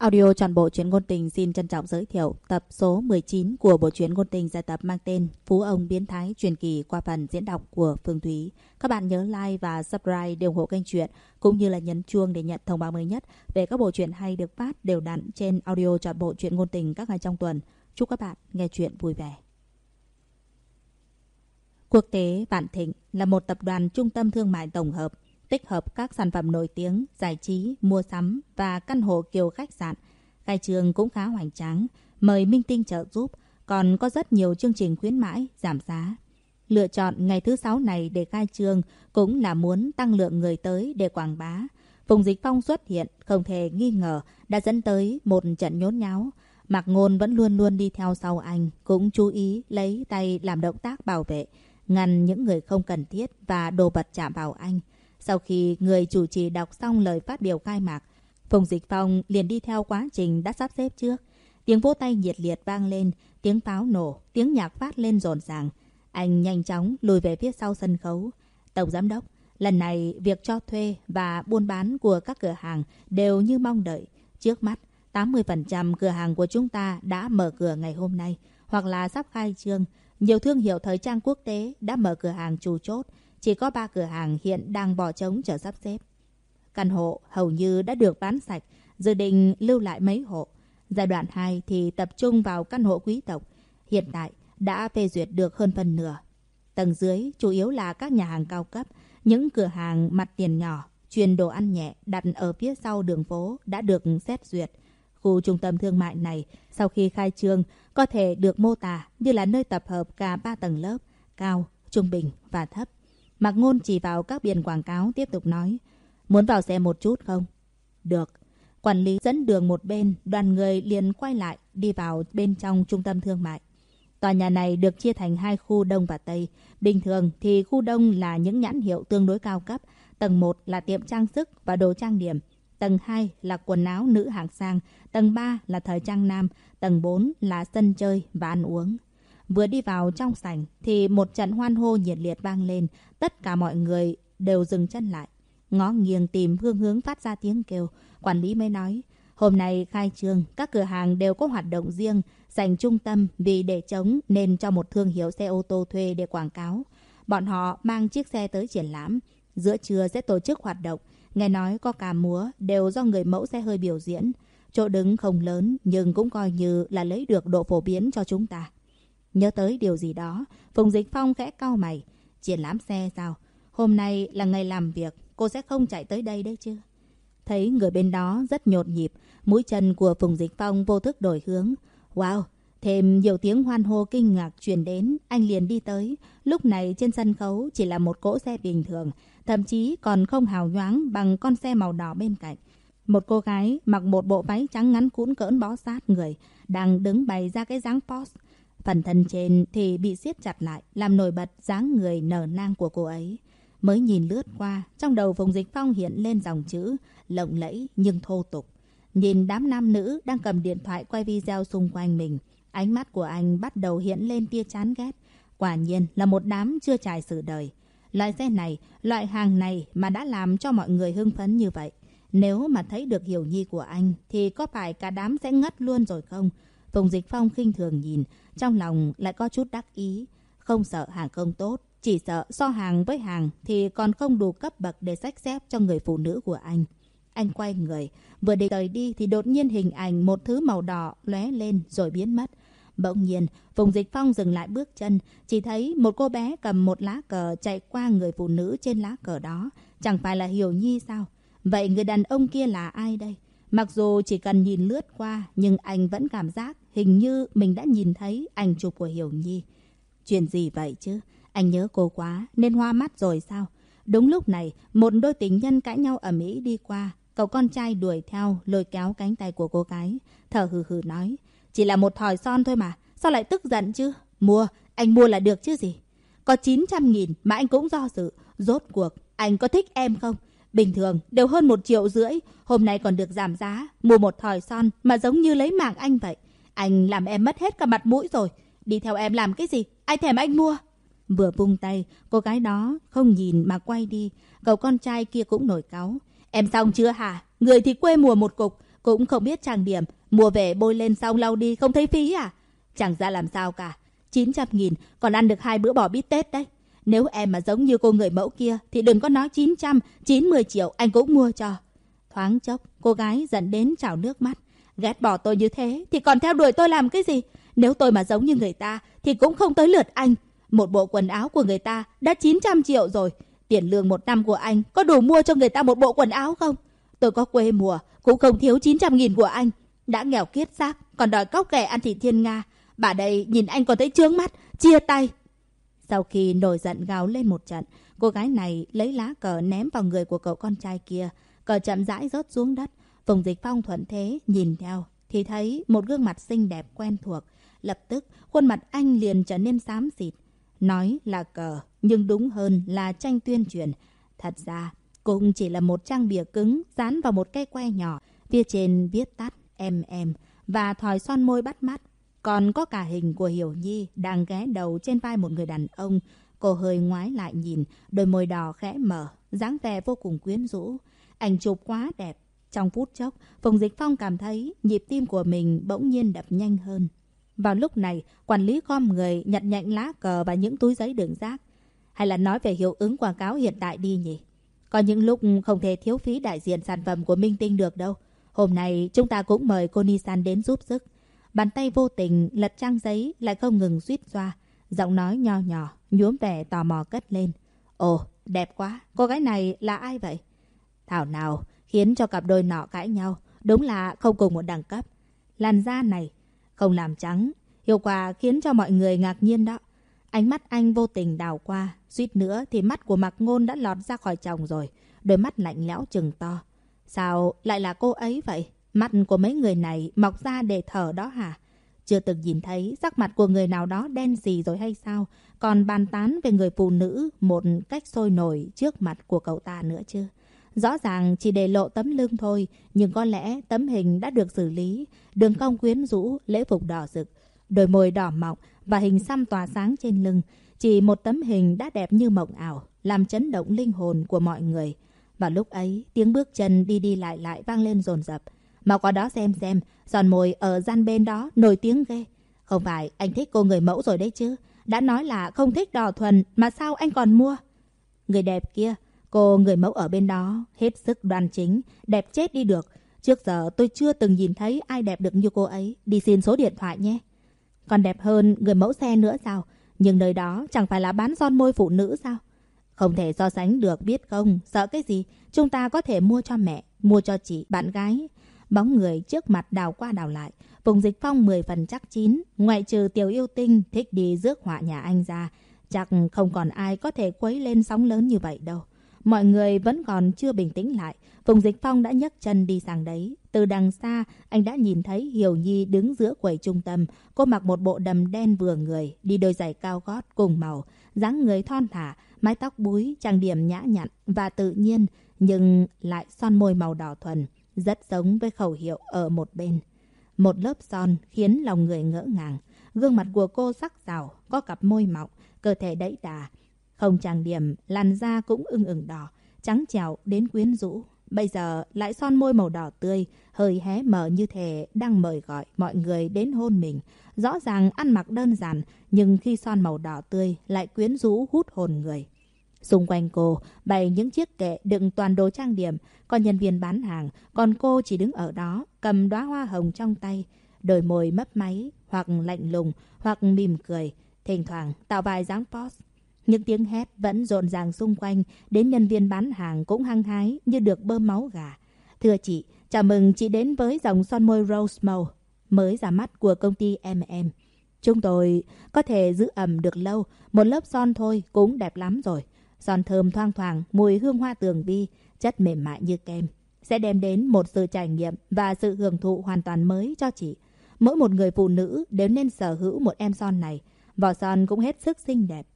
Audio toàn bộ truyện ngôn tình xin trân trọng giới thiệu tập số 19 của bộ truyện ngôn tình giải tập mang tên Phú ông biến thái truyền kỳ qua phần diễn đọc của Phương Thúy. Các bạn nhớ like và subscribe để ủng hộ kênh truyện, cũng như là nhấn chuông để nhận thông báo mới nhất về các bộ truyện hay được phát đều đặn trên audio toàn bộ truyện ngôn tình các ngày trong tuần. Chúc các bạn nghe truyện vui vẻ. Quốc tế Vạn Thịnh là một tập đoàn trung tâm thương mại tổng hợp tích hợp các sản phẩm nổi tiếng, giải trí, mua sắm và căn hộ kiểu khách sạn. Khai trường cũng khá hoành tráng, mời minh tinh trợ giúp, còn có rất nhiều chương trình khuyến mãi, giảm giá. Lựa chọn ngày thứ sáu này để khai trương cũng là muốn tăng lượng người tới để quảng bá. vùng Dịch Phong xuất hiện, không thể nghi ngờ, đã dẫn tới một trận nhốn nháo. Mạc Ngôn vẫn luôn luôn đi theo sau anh, cũng chú ý lấy tay làm động tác bảo vệ, ngăn những người không cần thiết và đồ vật chạm vào anh. Sau khi người chủ trì đọc xong lời phát biểu khai mạc, Phùng Dịch Phong liền đi theo quá trình đã sắp xếp trước. Tiếng vỗ tay nhiệt liệt vang lên, tiếng pháo nổ, tiếng nhạc phát lên rộn ràng. Anh nhanh chóng lùi về phía sau sân khấu. Tổng giám đốc, lần này việc cho thuê và buôn bán của các cửa hàng đều như mong đợi. Trước mắt, 80% cửa hàng của chúng ta đã mở cửa ngày hôm nay, hoặc là sắp khai trương. Nhiều thương hiệu thời trang quốc tế đã mở cửa hàng chủ chốt, chỉ có ba cửa hàng hiện đang bỏ trống chờ sắp xếp. Căn hộ hầu như đã được bán sạch, dự định lưu lại mấy hộ. Giai đoạn 2 thì tập trung vào căn hộ quý tộc. Hiện tại đã phê duyệt được hơn phần nửa. Tầng dưới chủ yếu là các nhà hàng cao cấp, những cửa hàng mặt tiền nhỏ, chuyên đồ ăn nhẹ đặt ở phía sau đường phố đã được xét duyệt. Khu trung tâm thương mại này sau khi khai trương có thể được mô tả như là nơi tập hợp cả ba tầng lớp, cao, trung bình và thấp. Mạc Ngôn chỉ vào các biển quảng cáo tiếp tục nói. Muốn vào xe một chút không? Được. Quản lý dẫn đường một bên, đoàn người liền quay lại, đi vào bên trong trung tâm thương mại. Tòa nhà này được chia thành hai khu Đông và Tây. Bình thường thì khu Đông là những nhãn hiệu tương đối cao cấp. Tầng 1 là tiệm trang sức và đồ trang điểm. Tầng 2 là quần áo nữ hạng sang. Tầng 3 là thời trang nam. Tầng 4 là sân chơi và ăn uống. Vừa đi vào trong sảnh thì một trận hoan hô nhiệt liệt vang lên. Tất cả mọi người đều dừng chân lại. Ngó nghiêng tìm phương hướng phát ra tiếng kêu. Quản lý mới nói, hôm nay khai trương, các cửa hàng đều có hoạt động riêng, dành trung tâm vì để chống nên cho một thương hiệu xe ô tô thuê để quảng cáo. Bọn họ mang chiếc xe tới triển lãm. Giữa trưa sẽ tổ chức hoạt động. Nghe nói có cả múa đều do người mẫu xe hơi biểu diễn. Chỗ đứng không lớn nhưng cũng coi như là lấy được độ phổ biến cho chúng ta. Nhớ tới điều gì đó, Phùng Dịch Phong khẽ cau mày. Triển lãm xe sao? Hôm nay là ngày làm việc, cô sẽ không chạy tới đây đấy chứ? Thấy người bên đó rất nhột nhịp, mũi chân của Phùng Dịch Phong vô thức đổi hướng. Wow! Thêm nhiều tiếng hoan hô kinh ngạc truyền đến, anh liền đi tới. Lúc này trên sân khấu chỉ là một cỗ xe bình thường, thậm chí còn không hào nhoáng bằng con xe màu đỏ bên cạnh. Một cô gái mặc một bộ váy trắng ngắn cũn cỡn bó sát người, đang đứng bày ra cái dáng post. Phần thân trên thì bị siết chặt lại, làm nổi bật dáng người nở nang của cô ấy. Mới nhìn lướt qua, trong đầu Phùng Dịch Phong hiện lên dòng chữ lộng lẫy nhưng thô tục. Nhìn đám nam nữ đang cầm điện thoại quay video xung quanh mình, ánh mắt của anh bắt đầu hiện lên tia chán ghét. Quả nhiên là một đám chưa trải sự đời. Loại xe này, loại hàng này mà đã làm cho mọi người hưng phấn như vậy. Nếu mà thấy được hiểu nhi của anh thì có phải cả đám sẽ ngất luôn rồi không? Phùng Dịch Phong khinh thường nhìn, trong lòng lại có chút đắc ý. Không sợ hàng không tốt, chỉ sợ so hàng với hàng thì còn không đủ cấp bậc để sách xếp cho người phụ nữ của anh. Anh quay người, vừa định rời đi thì đột nhiên hình ảnh một thứ màu đỏ lóe lên rồi biến mất. Bỗng nhiên, Phùng Dịch Phong dừng lại bước chân, chỉ thấy một cô bé cầm một lá cờ chạy qua người phụ nữ trên lá cờ đó. Chẳng phải là Hiểu Nhi sao? Vậy người đàn ông kia là ai đây? Mặc dù chỉ cần nhìn lướt qua, nhưng anh vẫn cảm giác hình như mình đã nhìn thấy ảnh chụp của Hiểu Nhi. Chuyện gì vậy chứ? Anh nhớ cô quá, nên hoa mắt rồi sao? Đúng lúc này, một đôi tình nhân cãi nhau ở Mỹ đi qua. Cậu con trai đuổi theo, lôi kéo cánh tay của cô gái. Thở hừ hừ nói, chỉ là một thỏi son thôi mà, sao lại tức giận chứ? Mua, anh mua là được chứ gì? Có 900 nghìn mà anh cũng do dự. Rốt cuộc, anh có thích em không? Bình thường đều hơn một triệu rưỡi, hôm nay còn được giảm giá, mua một thỏi son mà giống như lấy mạng anh vậy. Anh làm em mất hết cả mặt mũi rồi, đi theo em làm cái gì, ai thèm anh mua. Vừa vung tay, cô gái đó không nhìn mà quay đi, cậu con trai kia cũng nổi cáu. Em xong chưa hả? Người thì quê mùa một cục, cũng không biết trang điểm. Mua về bôi lên xong lau đi, không thấy phí à? Chẳng ra làm sao cả. 900 nghìn, còn ăn được hai bữa bò bít tết đấy. Nếu em mà giống như cô người mẫu kia, thì đừng có nói 900, 90 triệu anh cũng mua cho. Thoáng chốc, cô gái dẫn đến trào nước mắt. Ghét bỏ tôi như thế, thì còn theo đuổi tôi làm cái gì? Nếu tôi mà giống như người ta, thì cũng không tới lượt anh. Một bộ quần áo của người ta đã 900 triệu rồi. Tiền lương một năm của anh có đủ mua cho người ta một bộ quần áo không? Tôi có quê mùa, cũng không thiếu 900 nghìn của anh. Đã nghèo kiết xác, còn đòi cóc ghẻ ăn thịt thiên Nga. Bà đây nhìn anh còn thấy trướng mắt, chia tay. Sau khi nổi giận gào lên một trận, cô gái này lấy lá cờ ném vào người của cậu con trai kia. Cờ chậm rãi rớt xuống đất. Phùng Dịch Phong thuận thế nhìn theo thì thấy một gương mặt xinh đẹp quen thuộc. Lập tức khuôn mặt anh liền trở nên xám xịt. Nói là cờ, nhưng đúng hơn là tranh tuyên truyền. Thật ra, cũng chỉ là một trang bìa cứng dán vào một cây que nhỏ. Phía trên viết tắt em em và thòi son môi bắt mắt. Còn có cả hình của Hiểu Nhi đang ghé đầu trên vai một người đàn ông. Cô hơi ngoái lại nhìn, đôi môi đỏ khẽ mở, dáng vẻ vô cùng quyến rũ. Ảnh chụp quá đẹp. Trong phút chốc, Phùng Dịch Phong cảm thấy nhịp tim của mình bỗng nhiên đập nhanh hơn. Vào lúc này, quản lý gom người nhặt nhạnh lá cờ và những túi giấy đường rác. Hay là nói về hiệu ứng quảng cáo hiện tại đi nhỉ? Có những lúc không thể thiếu phí đại diện sản phẩm của Minh Tinh được đâu. Hôm nay chúng ta cũng mời cô nissan đến giúp sức. Bàn tay vô tình lật trang giấy lại không ngừng suýt xoa. Giọng nói nho nhỏ, nhuốm vẻ tò mò cất lên. Ồ, đẹp quá, cô gái này là ai vậy? Thảo nào, khiến cho cặp đôi nọ cãi nhau. Đúng là không cùng một đẳng cấp. Làn da này, không làm trắng. Hiệu quả khiến cho mọi người ngạc nhiên đó. Ánh mắt anh vô tình đào qua. Suýt nữa thì mắt của Mạc Ngôn đã lọt ra khỏi chồng rồi. Đôi mắt lạnh lẽo chừng to. Sao lại là cô ấy vậy? Mắt của mấy người này mọc ra để thở đó hả? Chưa từng nhìn thấy sắc mặt của người nào đó đen gì rồi hay sao? Còn bàn tán về người phụ nữ một cách sôi nổi trước mặt của cậu ta nữa chứ? Rõ ràng chỉ để lộ tấm lưng thôi, nhưng có lẽ tấm hình đã được xử lý. Đường cong quyến rũ, lễ phục đỏ rực, đôi môi đỏ mọng và hình xăm tỏa sáng trên lưng. Chỉ một tấm hình đã đẹp như mộng ảo, làm chấn động linh hồn của mọi người. Và lúc ấy, tiếng bước chân đi đi lại lại vang lên rồn rập. Mau qua đó xem xem, giòn mồi ở gian bên đó nổi tiếng ghê. Không phải anh thích cô người mẫu rồi đấy chứ. Đã nói là không thích đỏ thuần mà sao anh còn mua? Người đẹp kia, cô người mẫu ở bên đó, hết sức đoan chính, đẹp chết đi được. Trước giờ tôi chưa từng nhìn thấy ai đẹp được như cô ấy. Đi xin số điện thoại nhé. Còn đẹp hơn người mẫu xe nữa sao? Nhưng nơi đó chẳng phải là bán son môi phụ nữ sao? Không thể so sánh được biết không? Sợ cái gì? Chúng ta có thể mua cho mẹ, mua cho chị, bạn gái. Bóng người trước mặt đào qua đào lại. Vùng dịch phong 10 phần chắc chín. Ngoại trừ tiểu yêu tinh thích đi rước họa nhà anh ra. Chắc không còn ai có thể quấy lên sóng lớn như vậy đâu. Mọi người vẫn còn chưa bình tĩnh lại. Phùng Dịch Phong đã nhấc chân đi sang đấy. Từ đằng xa, anh đã nhìn thấy Hiểu Nhi đứng giữa quầy trung tâm. Cô mặc một bộ đầm đen vừa người, đi đôi giày cao gót cùng màu. dáng người thon thả, mái tóc búi, trang điểm nhã nhặn và tự nhiên, nhưng lại son môi màu đỏ thuần rất giống với khẩu hiệu ở một bên. Một lớp son khiến lòng người ngỡ ngàng. Gương mặt của cô sắc sảo, có cặp môi mọng, cơ thể đẫy đà. Không trang điểm, làn da cũng ưng ửng đỏ, trắng trẻo đến quyến rũ. Bây giờ lại son môi màu đỏ tươi, hơi hé mở như thể đang mời gọi mọi người đến hôn mình. Rõ ràng ăn mặc đơn giản, nhưng khi son màu đỏ tươi lại quyến rũ hút hồn người. Xung quanh cô bày những chiếc kệ đựng toàn đồ trang điểm, còn nhân viên bán hàng, còn cô chỉ đứng ở đó, cầm đóa hoa hồng trong tay, đôi môi mấp máy, hoặc lạnh lùng, hoặc mỉm cười, thỉnh thoảng tạo vài dáng pose. Những tiếng hét vẫn rộn ràng xung quanh, đến nhân viên bán hàng cũng hăng hái như được bơm máu gà. Thưa chị, chào mừng chị đến với dòng son môi Rose Mauve mới ra mắt của công ty M&M. Chúng tôi có thể giữ ẩm được lâu, một lớp son thôi cũng đẹp lắm rồi. Son thơm thoang thoảng, mùi hương hoa tường vi, chất mềm mại như kem. Sẽ đem đến một sự trải nghiệm và sự hưởng thụ hoàn toàn mới cho chị. Mỗi một người phụ nữ đều nên sở hữu một em son này. Vỏ son cũng hết sức xinh đẹp.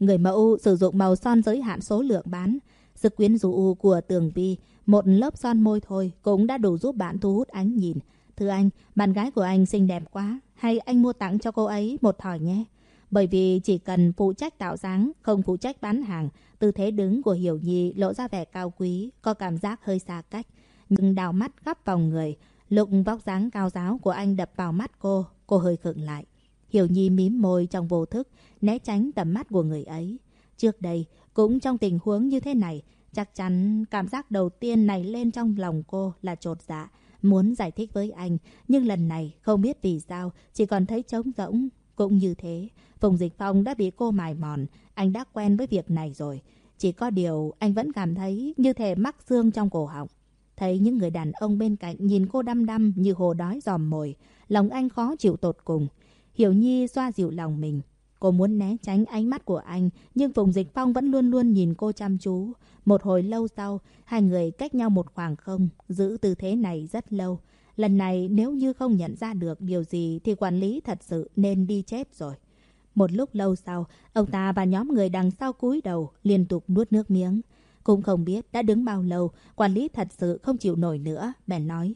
Người mẫu sử dụng màu son giới hạn số lượng bán. Sự quyến rũ của tường vi, một lớp son môi thôi cũng đã đủ giúp bạn thu hút ánh nhìn. Thưa anh, bạn gái của anh xinh đẹp quá. Hay anh mua tặng cho cô ấy một thỏi nhé. Bởi vì chỉ cần phụ trách tạo dáng, không phụ trách bán hàng, tư thế đứng của Hiểu Nhi lộ ra vẻ cao quý, có cảm giác hơi xa cách. Nhưng đào mắt gắp vào người, lục vóc dáng cao giáo của anh đập vào mắt cô, cô hơi khựng lại. Hiểu Nhi mím môi trong vô thức, né tránh tầm mắt của người ấy. Trước đây, cũng trong tình huống như thế này, chắc chắn cảm giác đầu tiên này lên trong lòng cô là trột dạ, muốn giải thích với anh. Nhưng lần này, không biết vì sao, chỉ còn thấy trống rỗng. Cũng như thế, Phùng Dịch Phong đã bị cô mài mòn, anh đã quen với việc này rồi. Chỉ có điều anh vẫn cảm thấy như thể mắc xương trong cổ họng. Thấy những người đàn ông bên cạnh nhìn cô đăm đăm như hồ đói dòm mồi, lòng anh khó chịu tột cùng. Hiểu Nhi xoa dịu lòng mình. Cô muốn né tránh ánh mắt của anh, nhưng Phùng Dịch Phong vẫn luôn luôn nhìn cô chăm chú. Một hồi lâu sau, hai người cách nhau một khoảng không, giữ tư thế này rất lâu. Lần này nếu như không nhận ra được điều gì thì quản lý thật sự nên đi chết rồi. Một lúc lâu sau, ông ta và nhóm người đằng sau cúi đầu liên tục nuốt nước miếng. Cũng không biết đã đứng bao lâu, quản lý thật sự không chịu nổi nữa, bèn nói.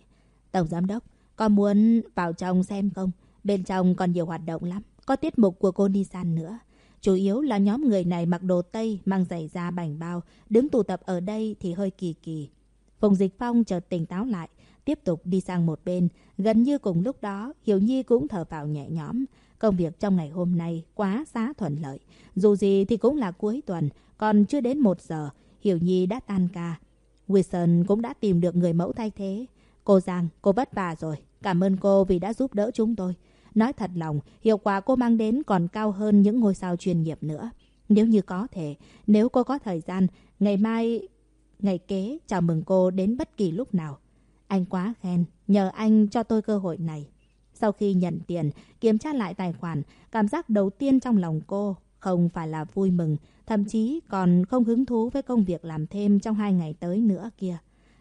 Tổng giám đốc, con muốn vào trong xem không? Bên trong còn nhiều hoạt động lắm, có tiết mục của cô Nisan nữa. Chủ yếu là nhóm người này mặc đồ Tây, mang giày da bảnh bao, đứng tụ tập ở đây thì hơi kỳ kỳ. Phùng Dịch Phong chợt tỉnh táo lại, tiếp tục đi sang một bên. Gần như cùng lúc đó, Hiểu Nhi cũng thở vào nhẹ nhõm. Công việc trong ngày hôm nay quá xá thuận lợi. Dù gì thì cũng là cuối tuần, còn chưa đến một giờ, Hiểu Nhi đã tan ca. Wilson cũng đã tìm được người mẫu thay thế. Cô Giang, cô vất vả rồi. Cảm ơn cô vì đã giúp đỡ chúng tôi. Nói thật lòng, hiệu quả cô mang đến còn cao hơn những ngôi sao chuyên nghiệp nữa. Nếu như có thể, nếu cô có thời gian, ngày mai, ngày kế, chào mừng cô đến bất kỳ lúc nào. Anh quá khen, nhờ anh cho tôi cơ hội này. Sau khi nhận tiền, kiểm tra lại tài khoản, cảm giác đầu tiên trong lòng cô không phải là vui mừng, thậm chí còn không hứng thú với công việc làm thêm trong hai ngày tới nữa kia.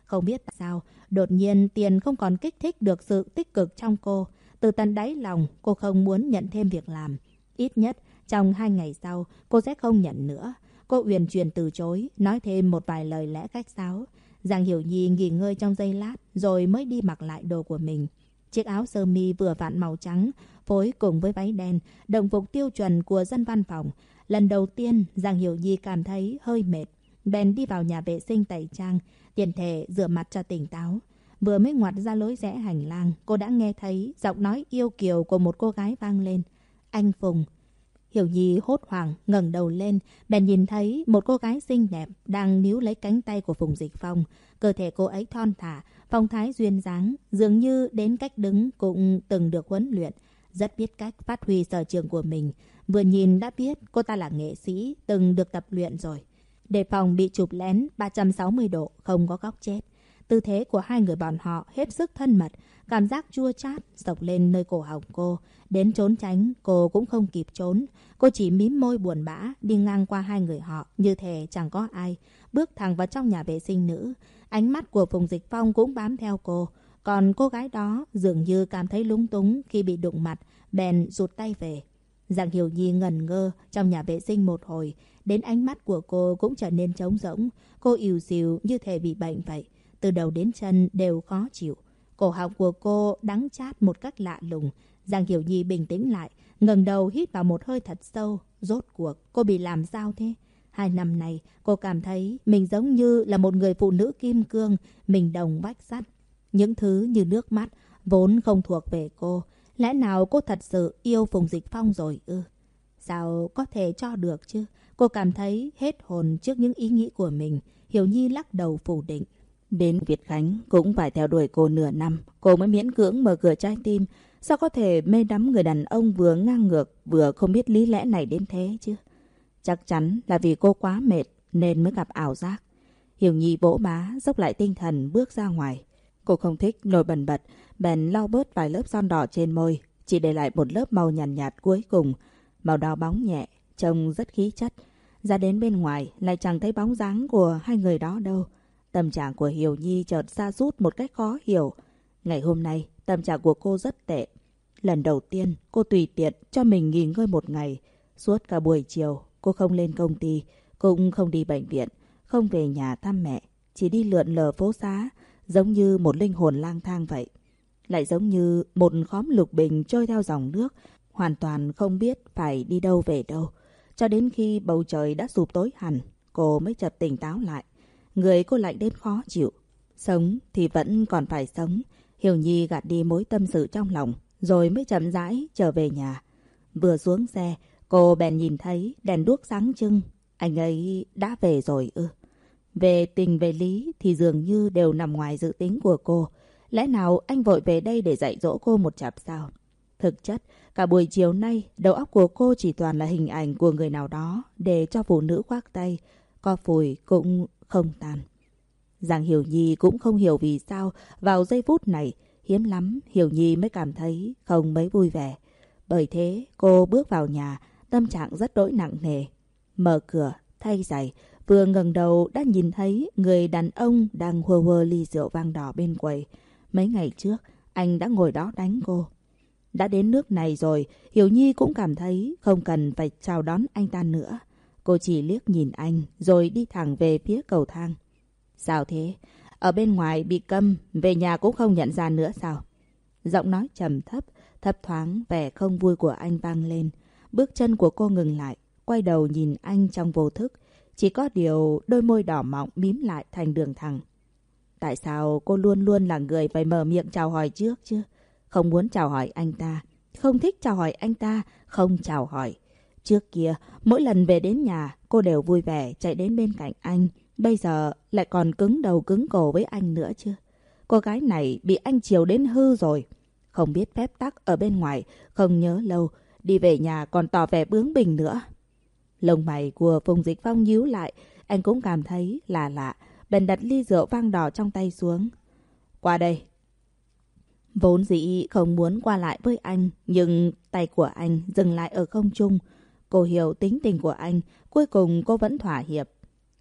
Không biết tại sao, đột nhiên tiền không còn kích thích được sự tích cực trong cô. Từ tận đáy lòng, cô không muốn nhận thêm việc làm. Ít nhất, trong hai ngày sau, cô sẽ không nhận nữa. Cô uyển chuyển từ chối, nói thêm một vài lời lẽ khách sáo. Giang Hiểu Nhi nghỉ ngơi trong giây lát, rồi mới đi mặc lại đồ của mình. Chiếc áo sơ mi vừa vặn màu trắng, phối cùng với váy đen, đồng phục tiêu chuẩn của dân văn phòng. Lần đầu tiên, Giang Hiểu Nhi cảm thấy hơi mệt. Bèn đi vào nhà vệ sinh tẩy trang, tiền thể rửa mặt cho tỉnh táo. Vừa mới ngoặt ra lối rẽ hành lang, cô đã nghe thấy giọng nói yêu kiều của một cô gái vang lên. Anh Phùng. Hiểu Nhi hốt hoảng, ngẩng đầu lên, bèn nhìn thấy một cô gái xinh đẹp đang níu lấy cánh tay của Phùng Dịch Phong. Cơ thể cô ấy thon thả, phong thái duyên dáng, dường như đến cách đứng cũng từng được huấn luyện, rất biết cách phát huy sở trường của mình. Vừa nhìn đã biết cô ta là nghệ sĩ, từng được tập luyện rồi. Đề phòng bị chụp lén 360 độ, không có góc chết. Tư thế của hai người bọn họ hết sức thân mật, cảm giác chua chát dọc lên nơi cổ họng cô. Đến trốn tránh, cô cũng không kịp trốn. Cô chỉ mím môi buồn bã, đi ngang qua hai người họ, như thể chẳng có ai. Bước thẳng vào trong nhà vệ sinh nữ. Ánh mắt của Phùng Dịch Phong cũng bám theo cô. Còn cô gái đó dường như cảm thấy lúng túng khi bị đụng mặt, bèn rụt tay về. Giang Hiểu Nhi ngần ngơ trong nhà vệ sinh một hồi, đến ánh mắt của cô cũng trở nên trống rỗng. Cô ỉu xìu như thể bị bệnh vậy, từ đầu đến chân đều khó chịu. Cổ họng của cô đắng chát một cách lạ lùng. Giang Hiểu Nhi bình tĩnh lại, ngẩng đầu hít vào một hơi thật sâu. Rốt cuộc, cô bị làm sao thế? Hai năm này, cô cảm thấy mình giống như là một người phụ nữ kim cương, mình đồng vách sắt. Những thứ như nước mắt, vốn không thuộc về cô. Lẽ nào cô thật sự yêu Phùng Dịch Phong rồi ư? Sao có thể cho được chứ? Cô cảm thấy hết hồn trước những ý nghĩ của mình. Hiểu Nhi lắc đầu phủ định. Đến Việt Khánh cũng phải theo đuổi cô nửa năm. Cô mới miễn cưỡng mở cửa trái tim. Sao có thể mê đắm người đàn ông vừa ngang ngược, vừa không biết lý lẽ này đến thế chứ? Chắc chắn là vì cô quá mệt nên mới gặp ảo giác. Hiểu Nhi vỗ má, dốc lại tinh thần bước ra ngoài. Cô không thích nổi bần bật, bèn lau bớt vài lớp son đỏ trên môi, chỉ để lại một lớp màu nhàn nhạt, nhạt cuối cùng. Màu đỏ bóng nhẹ, trông rất khí chất. Ra đến bên ngoài lại chẳng thấy bóng dáng của hai người đó đâu. Tâm trạng của Hiểu Nhi chợt xa rút một cách khó hiểu. Ngày hôm nay, tâm trạng của cô rất tệ. Lần đầu tiên, cô tùy tiện cho mình nghỉ ngơi một ngày. Suốt cả buổi chiều, cô không lên công ty, cũng không đi bệnh viện, không về nhà thăm mẹ. Chỉ đi lượn lờ phố xá, giống như một linh hồn lang thang vậy. Lại giống như một khóm lục bình trôi theo dòng nước, hoàn toàn không biết phải đi đâu về đâu. Cho đến khi bầu trời đã sụp tối hẳn, cô mới chợt tỉnh táo lại. Người cô lạnh đến khó chịu. Sống thì vẫn còn phải sống. Hiểu Nhi gạt đi mối tâm sự trong lòng, rồi mới chậm rãi trở về nhà. Vừa xuống xe, cô bèn nhìn thấy đèn đuốc sáng trưng. Anh ấy đã về rồi ư. Về tình về lý thì dường như đều nằm ngoài dự tính của cô. Lẽ nào anh vội về đây để dạy dỗ cô một chặp sao? Thực chất, cả buổi chiều nay, đầu óc của cô chỉ toàn là hình ảnh của người nào đó để cho phụ nữ khoác tay. Co phùi cũng không tan. Giang Hiểu Nhi cũng không hiểu vì sao vào giây phút này, hiếm lắm Hiểu Nhi mới cảm thấy không mấy vui vẻ. Bởi thế, cô bước vào nhà, tâm trạng rất đỗi nặng nề. Mở cửa, thay giày, vừa ngẩng đầu đã nhìn thấy người đàn ông đang hơ hơ ly rượu vang đỏ bên quầy. Mấy ngày trước, anh đã ngồi đó đánh cô. Đã đến nước này rồi, Hiểu Nhi cũng cảm thấy không cần phải chào đón anh ta nữa. Cô chỉ liếc nhìn anh, rồi đi thẳng về phía cầu thang. Sao thế? Ở bên ngoài bị câm, về nhà cũng không nhận ra nữa sao? Giọng nói trầm thấp, thấp thoáng vẻ không vui của anh vang lên. Bước chân của cô ngừng lại, quay đầu nhìn anh trong vô thức. Chỉ có điều đôi môi đỏ mọng mím lại thành đường thẳng. Tại sao cô luôn luôn là người phải mở miệng chào hỏi trước chứ? Không muốn chào hỏi anh ta, không thích chào hỏi anh ta, không chào hỏi. Trước kia, mỗi lần về đến nhà, cô đều vui vẻ chạy đến bên cạnh anh. Bây giờ lại còn cứng đầu cứng cổ với anh nữa chứ. Cô gái này bị anh chiều đến hư rồi. Không biết phép tắc ở bên ngoài, không nhớ lâu, đi về nhà còn tỏ vẻ bướng bỉnh nữa. Lông mày của Phùng Dịch Phong nhíu lại, anh cũng cảm thấy là lạ, bèn đặt ly rượu vang đỏ trong tay xuống. Qua đây. Vốn dĩ không muốn qua lại với anh, nhưng tay của anh dừng lại ở không trung. Cô hiểu tính tình của anh, cuối cùng cô vẫn thỏa hiệp.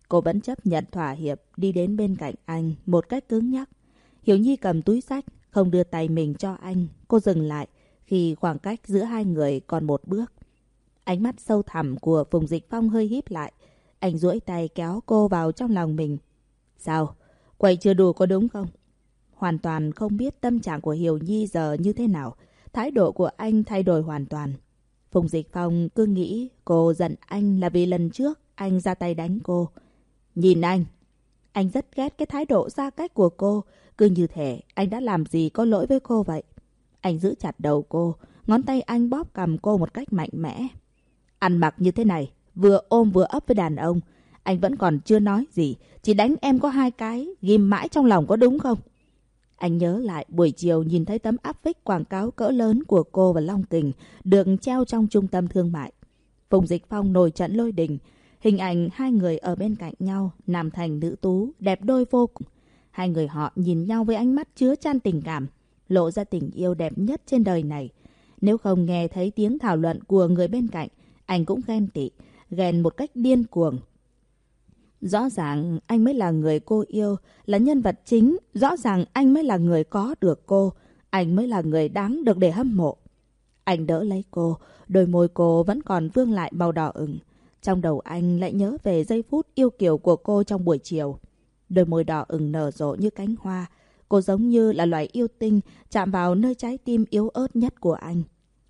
Cô vẫn chấp nhận thỏa hiệp, đi đến bên cạnh anh một cách cứng nhắc. Hiểu Nhi cầm túi sách, không đưa tay mình cho anh. Cô dừng lại khi khoảng cách giữa hai người còn một bước. Ánh mắt sâu thẳm của Phùng Dịch Phong hơi híp lại. Anh duỗi tay kéo cô vào trong lòng mình. Sao? Quay chưa đủ có đúng không? Hoàn toàn không biết tâm trạng của Hiểu Nhi giờ như thế nào. Thái độ của anh thay đổi hoàn toàn. Phùng Dịch Phong cứ nghĩ cô giận anh là vì lần trước anh ra tay đánh cô. Nhìn anh. Anh rất ghét cái thái độ xa cách của cô. Cứ như thể anh đã làm gì có lỗi với cô vậy. Anh giữ chặt đầu cô. Ngón tay anh bóp cầm cô một cách mạnh mẽ. Ăn mặc như thế này. Vừa ôm vừa ấp với đàn ông. Anh vẫn còn chưa nói gì. Chỉ đánh em có hai cái. Ghim mãi trong lòng có đúng không? Anh nhớ lại buổi chiều nhìn thấy tấm áp phích quảng cáo cỡ lớn của cô và Long Kình được treo trong trung tâm thương mại. Phùng Dịch Phong nổi trận lôi đình. Hình ảnh hai người ở bên cạnh nhau, nam thành nữ tú, đẹp đôi vô cùng. Hai người họ nhìn nhau với ánh mắt chứa chan tình cảm, lộ ra tình yêu đẹp nhất trên đời này. Nếu không nghe thấy tiếng thảo luận của người bên cạnh, anh cũng ghen tị, ghen một cách điên cuồng. Rõ ràng anh mới là người cô yêu, là nhân vật chính. Rõ ràng anh mới là người có được cô. Anh mới là người đáng được để hâm mộ. Anh đỡ lấy cô, đôi môi cô vẫn còn vương lại màu đỏ ửng. Trong đầu anh lại nhớ về giây phút yêu kiều của cô trong buổi chiều. Đôi môi đỏ ửng nở rộ như cánh hoa. Cô giống như là loài yêu tinh chạm vào nơi trái tim yếu ớt nhất của anh.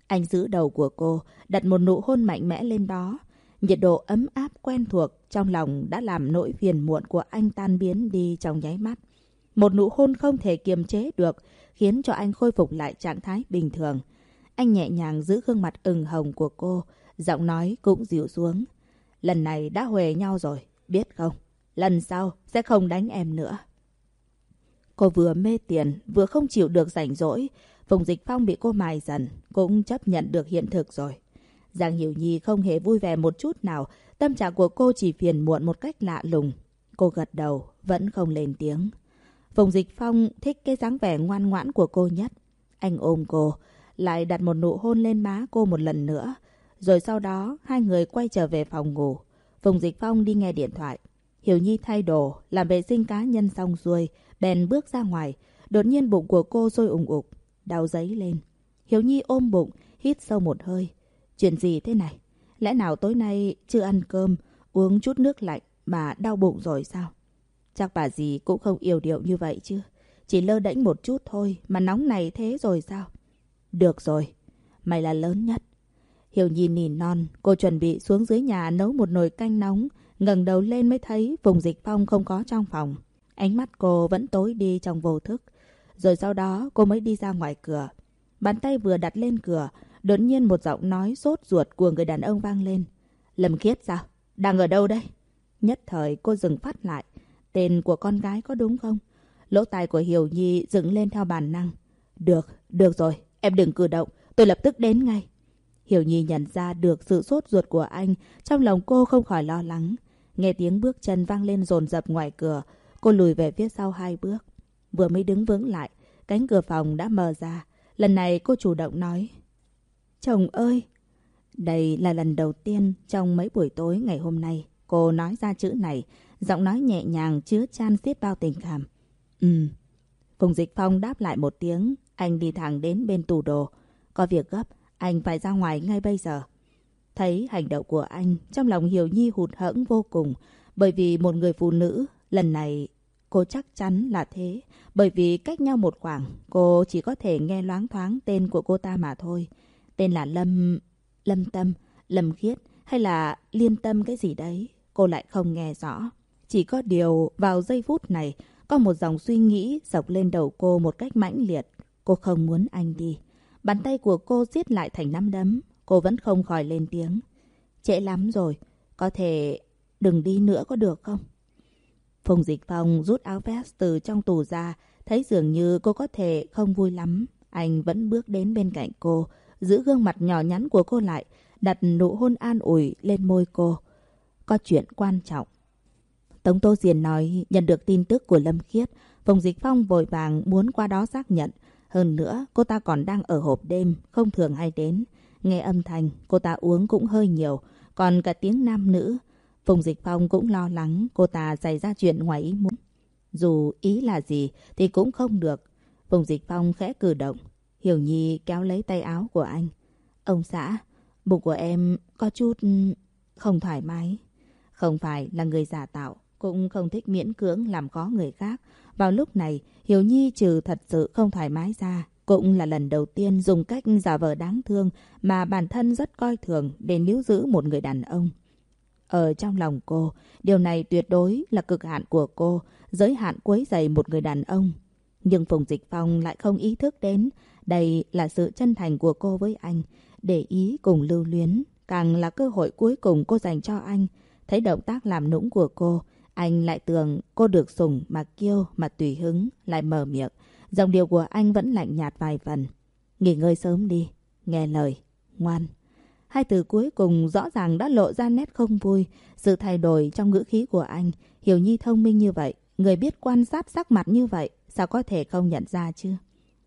Anh giữ đầu của cô, đặt một nụ hôn mạnh mẽ lên đó. Nhiệt độ ấm áp quen thuộc trong lòng đã làm nỗi phiền muộn của anh tan biến đi trong nháy mắt. Một nụ hôn không thể kiềm chế được, khiến cho anh khôi phục lại trạng thái bình thường. Anh nhẹ nhàng giữ gương mặt ửng hồng của cô, giọng nói cũng dịu xuống. Lần này đã huề nhau rồi, biết không? Lần sau sẽ không đánh em nữa. Cô vừa mê tiền, vừa không chịu được rảnh rỗi. Phùng Dịch Phong bị cô mài dần, cũng chấp nhận được hiện thực rồi. Giang Hiểu Nhi không hề vui vẻ một chút nào, tâm trạng của cô chỉ phiền muộn một cách lạ lùng. Cô gật đầu, vẫn không lên tiếng. Phùng Dịch Phong thích cái dáng vẻ ngoan ngoãn của cô nhất. Anh ôm cô, lại đặt một nụ hôn lên má cô một lần nữa. Rồi sau đó, hai người quay trở về phòng ngủ. Phùng Dịch Phong đi nghe điện thoại. Hiểu Nhi thay đồ, làm vệ sinh cá nhân xong xuôi, bèn bước ra ngoài. Đột nhiên bụng của cô sôi ủng ục, đau giấy lên. Hiểu Nhi ôm bụng, hít sâu một hơi. Chuyện gì thế này? Lẽ nào tối nay chưa ăn cơm, uống chút nước lạnh mà đau bụng rồi sao? Chắc bà gì cũng không yêu điệu như vậy chứ. Chỉ lơ đễnh một chút thôi mà nóng này thế rồi sao? Được rồi, mày là lớn nhất. Hiểu Nhi nhìn non, cô chuẩn bị xuống dưới nhà nấu một nồi canh nóng, ngẩng đầu lên mới thấy vùng dịch phong không có trong phòng. Ánh mắt cô vẫn tối đi trong vô thức. Rồi sau đó cô mới đi ra ngoài cửa. Bàn tay vừa đặt lên cửa, đột nhiên một giọng nói sốt ruột của người đàn ông vang lên. Lâm Khiết sao? Đang ở đâu đây? Nhất thời cô dừng phát lại. Tên của con gái có đúng không? Lỗ tai của Hiểu Nhi dựng lên theo bản năng. Được, được rồi, em đừng cử động, tôi lập tức đến ngay. Hiểu Nhi nhận ra được sự sốt ruột của anh, trong lòng cô không khỏi lo lắng. Nghe tiếng bước chân vang lên rồn rập ngoài cửa, cô lùi về phía sau hai bước. Vừa mới đứng vững lại, cánh cửa phòng đã mở ra. Lần này cô chủ động nói. Chồng ơi! Đây là lần đầu tiên trong mấy buổi tối ngày hôm nay cô nói ra chữ này, giọng nói nhẹ nhàng chứa chan xiết bao tình cảm. Ừ. Phùng Dịch Phong đáp lại một tiếng, anh đi thẳng đến bên tủ đồ. Có việc gấp, anh phải ra ngoài ngay bây giờ. Thấy hành động của anh, trong lòng Hiểu Nhi hụt hẫng vô cùng. Bởi vì một người phụ nữ, lần này cô chắc chắn là thế. Bởi vì cách nhau một khoảng, cô chỉ có thể nghe loáng thoáng tên của cô ta mà thôi. Tên là Lâm... Lâm Tâm, Lâm Khiết hay là Liên Tâm cái gì đấy. Cô lại không nghe rõ. Chỉ có điều vào giây phút này, có một dòng suy nghĩ dọc lên đầu cô một cách mãnh liệt. Cô không muốn anh đi. Bàn tay của cô siết lại thành nắm đấm. Cô vẫn không khỏi lên tiếng. Trễ lắm rồi. Có thể đừng đi nữa có được không? Phùng Dịch Phong rút áo vest từ trong tù ra. Thấy dường như cô có thể không vui lắm. Anh vẫn bước đến bên cạnh cô. Giữ gương mặt nhỏ nhắn của cô lại. Đặt nụ hôn an ủi lên môi cô. Có chuyện quan trọng. Tống Tô Diền nói nhận được tin tức của Lâm Khiết. Phùng Dịch Phong vội vàng muốn qua đó xác nhận. Hơn nữa, cô ta còn đang ở hộp đêm, không thường hay đến. Nghe âm thanh, cô ta uống cũng hơi nhiều, còn cả tiếng nam nữ. Phùng Dịch Phong cũng lo lắng cô ta xảy ra chuyện ngoài ý muốn. Dù ý là gì thì cũng không được. Phùng Dịch Phong khẽ cử động. Hiểu Nhi kéo lấy tay áo của anh. Ông xã, bụng của em có chút ừ, không thoải mái. Không phải là người giả tạo, cũng không thích miễn cưỡng làm khó người khác. Vào lúc này, Hiểu Nhi trừ thật sự không thoải mái ra, cũng là lần đầu tiên dùng cách giả vờ đáng thương mà bản thân rất coi thường để níu giữ một người đàn ông. Ở trong lòng cô, điều này tuyệt đối là cực hạn của cô, giới hạn quấy dày một người đàn ông. Nhưng Phùng Dịch Phong lại không ý thức đến, đây là sự chân thành của cô với anh, để ý cùng lưu luyến, càng là cơ hội cuối cùng cô dành cho anh. Thấy động tác làm nũng của cô, anh lại tưởng cô được sủng mà kêu mà tùy hứng, lại mở miệng. dòng điều của anh vẫn lạnh nhạt vài phần. Nghỉ ngơi sớm đi, nghe lời, ngoan. Hai từ cuối cùng rõ ràng đã lộ ra nét không vui. Sự thay đổi trong ngữ khí của anh, Hiểu Nhi thông minh như vậy, người biết quan sát sắc mặt như vậy, sao có thể không nhận ra chứ?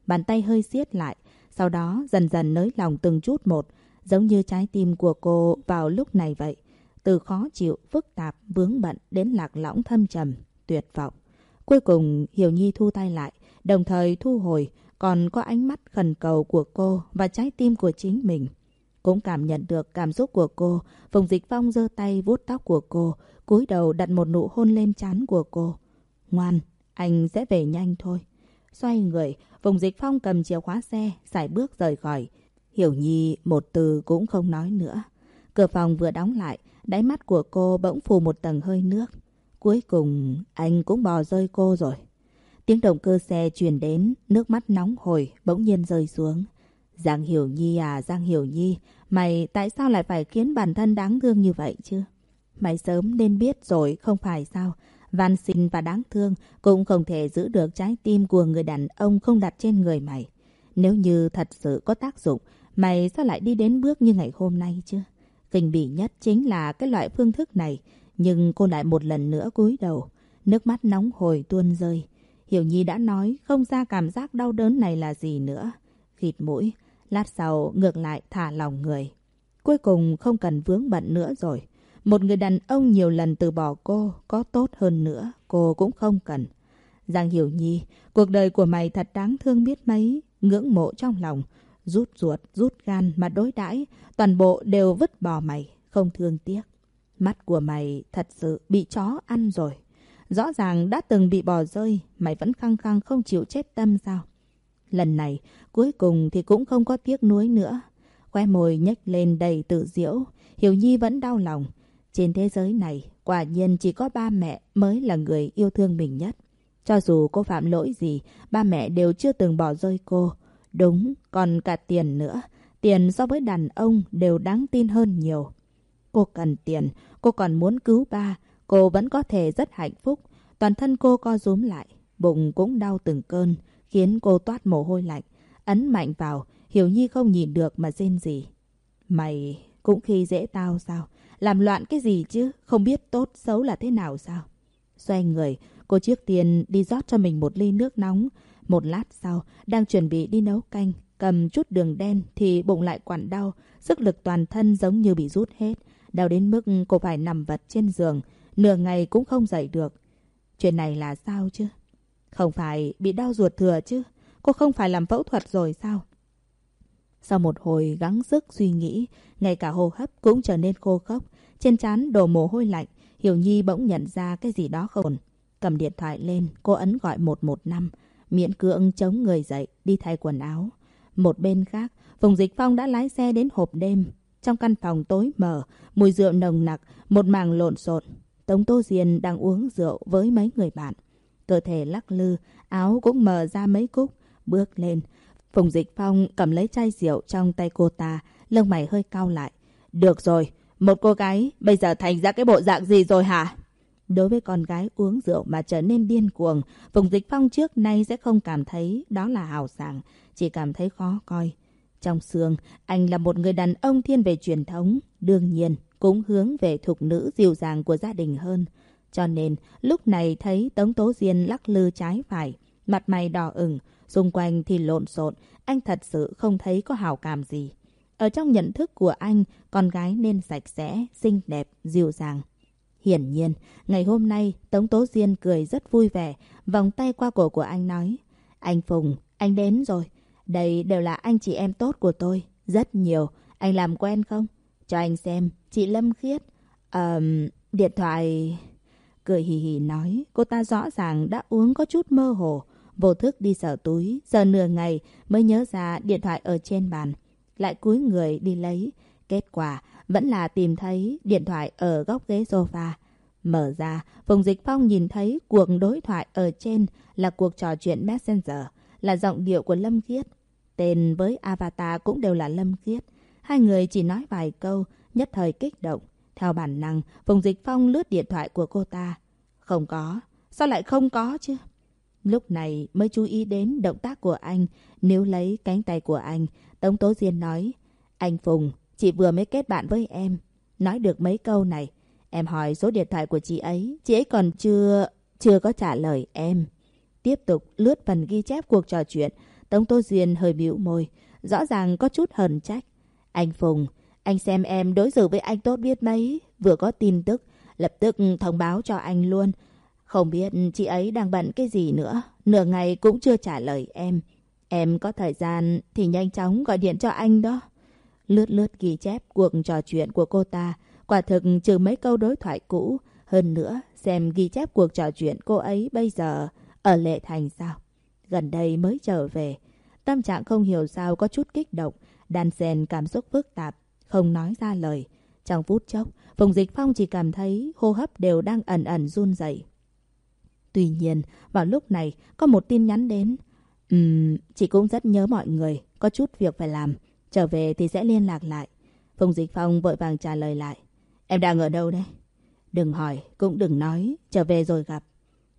Bàn tay hơi siết lại, sau đó dần dần nới lòng từng chút một, giống như trái tim của cô vào lúc này vậy từ khó chịu, phức tạp, vướng bận đến lạc lõng thâm trầm, tuyệt vọng. Cuối cùng, Hiểu Nhi thu tay lại, đồng thời thu hồi, còn có ánh mắt khẩn cầu của cô và trái tim của chính mình. Cũng cảm nhận được cảm xúc của cô, Phùng Dịch Phong giơ tay vuốt tóc của cô, cúi đầu đặt một nụ hôn lên trán của cô. Ngoan, anh sẽ về nhanh thôi. Xoay người, Phùng Dịch Phong cầm chìa khóa xe, xài bước rời khỏi. Hiểu Nhi một từ cũng không nói nữa. Cửa phòng vừa đóng lại, Đáy mắt của cô bỗng phù một tầng hơi nước. Cuối cùng, anh cũng bò rơi cô rồi. Tiếng động cơ xe truyền đến, nước mắt nóng hổi, bỗng nhiên rơi xuống. Giang Hiểu Nhi à, Giang Hiểu Nhi, mày tại sao lại phải khiến bản thân đáng thương như vậy chứ? Mày sớm nên biết rồi, không phải sao? Van xin và đáng thương cũng không thể giữ được trái tim của người đàn ông không đặt trên người mày. Nếu như thật sự có tác dụng, mày sao lại đi đến bước như ngày hôm nay chứ? Kinh bỉ nhất chính là cái loại phương thức này. Nhưng cô lại một lần nữa cúi đầu. Nước mắt nóng hồi tuôn rơi. Hiểu Nhi đã nói không ra cảm giác đau đớn này là gì nữa. Khịt mũi. Lát sau ngược lại thả lòng người. Cuối cùng không cần vướng bận nữa rồi. Một người đàn ông nhiều lần từ bỏ cô có tốt hơn nữa. Cô cũng không cần. Giang Hiểu Nhi, cuộc đời của mày thật đáng thương biết mấy. Ngưỡng mộ trong lòng rút ruột, rút gan mà đối đãi toàn bộ đều vứt bỏ mày, không thương tiếc. Mắt của mày thật sự bị chó ăn rồi. Rõ ràng đã từng bị bỏ rơi, mày vẫn khăng khăng không chịu chết tâm sao? Lần này, cuối cùng thì cũng không có tiếc nuối nữa. Khoe môi nhếch lên đầy tự diễu, Hiểu Nhi vẫn đau lòng. Trên thế giới này, quả nhiên chỉ có ba mẹ mới là người yêu thương mình nhất. Cho dù cô phạm lỗi gì, ba mẹ đều chưa từng bỏ rơi cô. Đúng, còn cả tiền nữa. Tiền so với đàn ông đều đáng tin hơn nhiều. Cô cần tiền, cô còn muốn cứu ba. Cô vẫn có thể rất hạnh phúc. Toàn thân cô co rúm lại, bụng cũng đau từng cơn, khiến cô toát mồ hôi lạnh. Ấn mạnh vào, Hiểu Nhi không nhìn được mà rên gì. Mày cũng khi dễ tao sao? Làm loạn cái gì chứ? Không biết tốt xấu là thế nào sao? Xoay người, cô trước tiên đi rót cho mình một ly nước nóng. Một lát sau, đang chuẩn bị đi nấu canh, cầm chút đường đen thì bụng lại quặn đau, sức lực toàn thân giống như bị rút hết. Đau đến mức cô phải nằm vật trên giường, nửa ngày cũng không dậy được. Chuyện này là sao chứ? Không phải bị đau ruột thừa chứ? Cô không phải làm phẫu thuật rồi sao? Sau một hồi gắng sức suy nghĩ, ngay cả hô hấp cũng trở nên khô khốc. Trên trán đổ mồ hôi lạnh, Hiểu Nhi bỗng nhận ra cái gì đó không ổn. Cầm điện thoại lên, cô ấn gọi 115, miễn cưỡng chống người dậy, đi thay quần áo. Một bên khác, Phùng Dịch Phong đã lái xe đến hộp đêm. Trong căn phòng tối mờ, mùi rượu nồng nặc, một màng lộn xộn. Tống Tô Diền đang uống rượu với mấy người bạn. Cơ thể lắc lư, áo cũng mờ ra mấy cúc. Bước lên, Phùng Dịch Phong cầm lấy chai rượu trong tay cô ta, lông mày hơi cau lại. Được rồi, một cô gái bây giờ thành ra cái bộ dạng gì rồi hả? Đối với con gái uống rượu mà trở nên điên cuồng, Phùng Dịch Phong trước nay sẽ không cảm thấy đó là hào sảng, chỉ cảm thấy khó coi. Trong xương, anh là một người đàn ông thiên về truyền thống, đương nhiên cũng hướng về thục nữ dịu dàng của gia đình hơn. Cho nên, lúc này thấy Tống Tố Diên lắc lư trái phải, mặt mày đỏ ửng, xung quanh thì lộn xộn, anh thật sự không thấy có hào cảm gì. Ở trong nhận thức của anh, con gái nên sạch sẽ, xinh đẹp, dịu dàng. Hiển nhiên, ngày hôm nay, Tống Tố Diên cười rất vui vẻ, vòng tay qua cổ của anh nói. Anh Phùng, anh đến rồi. Đây đều là anh chị em tốt của tôi. Rất nhiều. Anh làm quen không? Cho anh xem. Chị Lâm Khiết. Ờ... điện thoại... Cười hì hì nói, cô ta rõ ràng đã uống có chút mơ hồ. Vô thức đi sở túi, giờ nửa ngày mới nhớ ra điện thoại ở trên bàn. Lại cúi người đi lấy. Kết quả vẫn là tìm thấy điện thoại ở góc ghế sofa. Mở ra, Phùng Dịch Phong nhìn thấy cuộc đối thoại ở trên là cuộc trò chuyện Messenger, là giọng điệu của Lâm Khiết. Tên với avatar cũng đều là Lâm Khiết. Hai người chỉ nói vài câu, nhất thời kích động. Theo bản năng, Phùng Dịch Phong lướt điện thoại của cô ta. Không có. Sao lại không có chứ? Lúc này mới chú ý đến động tác của anh, nếu lấy cánh tay của anh. Tống Tố Diên nói, anh Phùng, chị vừa mới kết bạn với em. Nói được mấy câu này, em hỏi số điện thoại của chị ấy, chị ấy còn chưa... chưa có trả lời em. Tiếp tục lướt phần ghi chép cuộc trò chuyện, Tống Tố Duyên hơi bĩu môi, rõ ràng có chút hờn trách. Anh Phùng, anh xem em đối xử với anh tốt biết mấy, vừa có tin tức, lập tức thông báo cho anh luôn. Không biết chị ấy đang bận cái gì nữa, nửa ngày cũng chưa trả lời em. Em có thời gian thì nhanh chóng gọi điện cho anh đó. Lướt lướt ghi chép cuộc trò chuyện của cô ta, quả thực trừ mấy câu đối thoại cũ. Hơn nữa, xem ghi chép cuộc trò chuyện cô ấy bây giờ ở Lệ Thành sao. Gần đây mới trở về. Tâm trạng không hiểu sao có chút kích động, đan xen cảm xúc phức tạp, không nói ra lời. Trong phút chốc, Phùng Dịch Phong chỉ cảm thấy hô hấp đều đang ẩn ẩn run rẩy Tuy nhiên, vào lúc này, có một tin nhắn đến. Ừm, chị cũng rất nhớ mọi người, có chút việc phải làm. Trở về thì sẽ liên lạc lại. Phùng Dịch Phong vội vàng trả lời lại. Em đang ở đâu đây? Đừng hỏi, cũng đừng nói, trở về rồi gặp.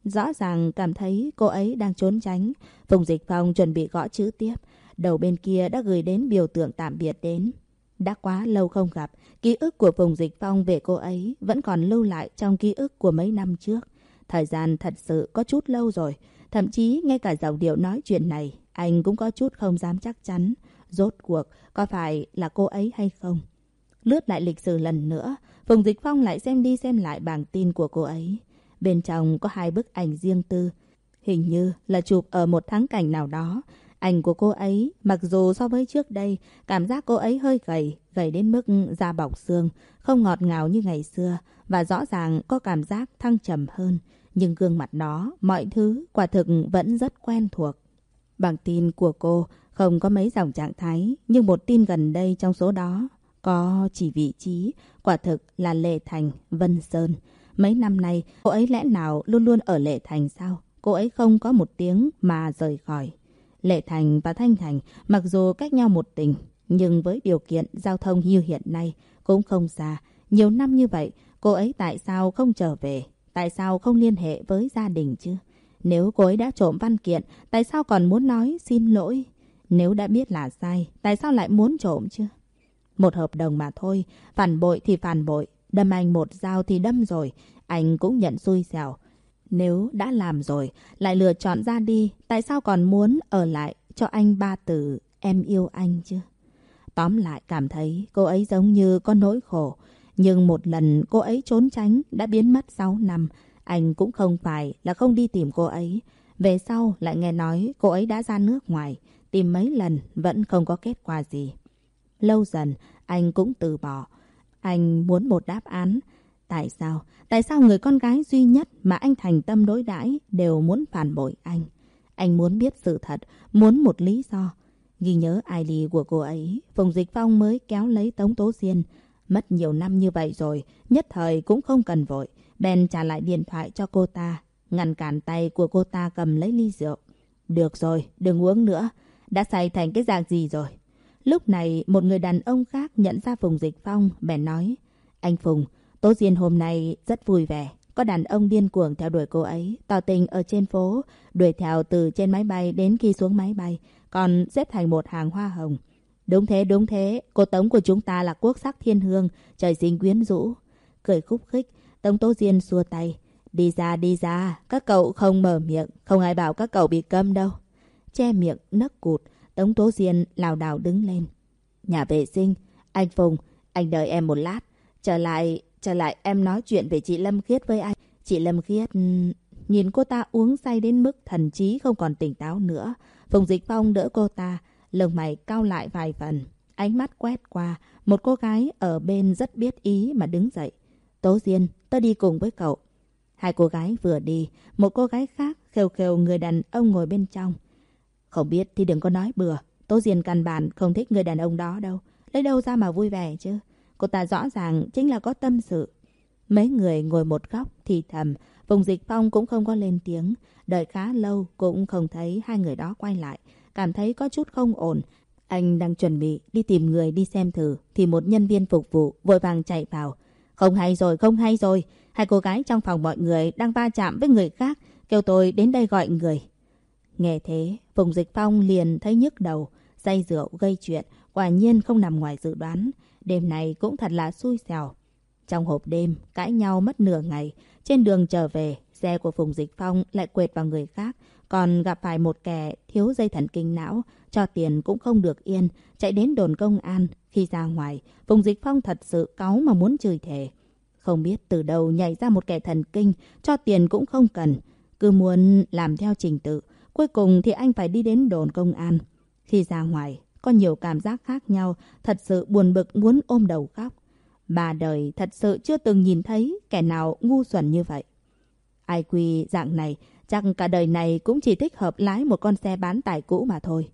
Rõ ràng cảm thấy cô ấy đang trốn tránh. Phùng Dịch Phong chuẩn bị gõ chữ tiếp. Đầu bên kia đã gửi đến biểu tượng tạm biệt đến. Đã quá lâu không gặp, ký ức của Phùng Dịch Phong về cô ấy vẫn còn lưu lại trong ký ức của mấy năm trước. Thời gian thật sự có chút lâu rồi. Thậm chí ngay cả giọng điệu nói chuyện này, anh cũng có chút không dám chắc chắn. Rốt cuộc, có phải là cô ấy hay không? Lướt lại lịch sử lần nữa, Phùng Dịch Phong lại xem đi xem lại bảng tin của cô ấy. Bên trong có hai bức ảnh riêng tư. Hình như là chụp ở một thắng cảnh nào đó. Ảnh của cô ấy, mặc dù so với trước đây, cảm giác cô ấy hơi gầy, gầy đến mức da bọc xương, không ngọt ngào như ngày xưa, và rõ ràng có cảm giác thăng trầm hơn. Nhưng gương mặt đó, mọi thứ quả thực vẫn rất quen thuộc. Bằng tin của cô không có mấy dòng trạng thái, nhưng một tin gần đây trong số đó có chỉ vị trí, quả thực là Lệ Thành, Vân Sơn. Mấy năm nay, cô ấy lẽ nào luôn luôn ở Lệ Thành sao? cô ấy không có một tiếng mà rời khỏi. Lệ Thành và Thanh Thành mặc dù cách nhau một tỉnh nhưng với điều kiện giao thông như hiện nay cũng không xa. Nhiều năm như vậy, cô ấy tại sao không trở về? Tại sao không liên hệ với gia đình chứ? Nếu cô ấy đã trộm văn kiện, tại sao còn muốn nói xin lỗi? Nếu đã biết là sai, tại sao lại muốn trộm chứ? Một hợp đồng mà thôi, phản bội thì phản bội, đâm anh một dao thì đâm rồi, anh cũng nhận xui xẻo. Nếu đã làm rồi, lại lựa chọn ra đi, tại sao còn muốn ở lại cho anh ba từ em yêu anh chứ? Tóm lại cảm thấy cô ấy giống như có nỗi khổ. Nhưng một lần cô ấy trốn tránh đã biến mất 6 năm. Anh cũng không phải là không đi tìm cô ấy. Về sau lại nghe nói cô ấy đã ra nước ngoài. Tìm mấy lần vẫn không có kết quả gì. Lâu dần anh cũng từ bỏ. Anh muốn một đáp án. Tại sao? Tại sao người con gái duy nhất mà anh thành tâm đối đãi đều muốn phản bội anh? Anh muốn biết sự thật, muốn một lý do. Ghi nhớ ID của cô ấy, Phùng Dịch Phong mới kéo lấy Tống Tố Diên. Mất nhiều năm như vậy rồi, nhất thời cũng không cần vội. Ben trả lại điện thoại cho cô ta, ngăn cản tay của cô ta cầm lấy ly rượu. Được rồi, đừng uống nữa. Đã say thành cái dạng gì rồi? Lúc này, một người đàn ông khác nhận ra Phùng Dịch Phong, bèn nói. Anh Phùng, Tố Diên hôm nay rất vui vẻ. Có đàn ông điên cuồng theo đuổi cô ấy, tỏ tình ở trên phố, đuổi theo từ trên máy bay đến khi xuống máy bay, còn xếp thành một hàng hoa hồng. Đúng thế, đúng thế, cô Tống của chúng ta là quốc sắc thiên hương, trời sinh quyến rũ. Cười khúc khích, Tống Tố Diên xua tay. Đi ra, đi ra, các cậu không mở miệng, không ai bảo các cậu bị câm đâu. Che miệng, nấc cụt, Tống Tố Diên lảo đảo đứng lên. Nhà vệ sinh, anh Phùng, anh đợi em một lát. Trở lại, trở lại em nói chuyện về chị Lâm Khiết với anh. Chị Lâm Khiết... Ừ, nhìn cô ta uống say đến mức thần trí không còn tỉnh táo nữa. Phùng Dịch Phong đỡ cô ta, lông mày cao lại vài phần. Ánh mắt quét qua, một cô gái ở bên rất biết ý mà đứng dậy. Tố Diên, tôi đi cùng với cậu. Hai cô gái vừa đi, một cô gái khác khều khều người đàn ông ngồi bên trong. Không biết thì đừng có nói bừa. Tố Diên căn bản không thích người đàn ông đó đâu. Lấy đâu ra mà vui vẻ chứ. Cô ta rõ ràng chính là có tâm sự. Mấy người ngồi một góc thì thầm. Vùng dịch phong cũng không có lên tiếng. Đợi khá lâu cũng không thấy hai người đó quay lại. Cảm thấy có chút không ổn. Anh đang chuẩn bị đi tìm người đi xem thử. Thì một nhân viên phục vụ vội vàng chạy vào. Không hay rồi, không hay rồi. Hai cô gái trong phòng mọi người đang va chạm với người khác. Kêu tôi đến đây gọi người. Nghe thế, Phùng Dịch Phong liền thấy nhức đầu. Say rượu gây chuyện, quả nhiên không nằm ngoài dự đoán. Đêm này cũng thật là xui xẻo. Trong hộp đêm, cãi nhau mất nửa ngày. Trên đường trở về, xe của Phùng Dịch Phong lại quệt vào người khác. Còn gặp phải một kẻ thiếu dây thần kinh não, cho tiền cũng không được yên, chạy đến đồn công an. Khi ra ngoài, Phùng Dịch Phong thật sự cáu mà muốn chửi thề. Không biết từ đâu nhảy ra một kẻ thần kinh, cho tiền cũng không cần. Cứ muốn làm theo trình tự. Cuối cùng thì anh phải đi đến đồn công an. Khi ra ngoài, có nhiều cảm giác khác nhau, thật sự buồn bực muốn ôm đầu khóc. Bà đời thật sự chưa từng nhìn thấy kẻ nào ngu xuẩn như vậy. Ai quy dạng này, chắc cả đời này cũng chỉ thích hợp lái một con xe bán tải cũ mà thôi.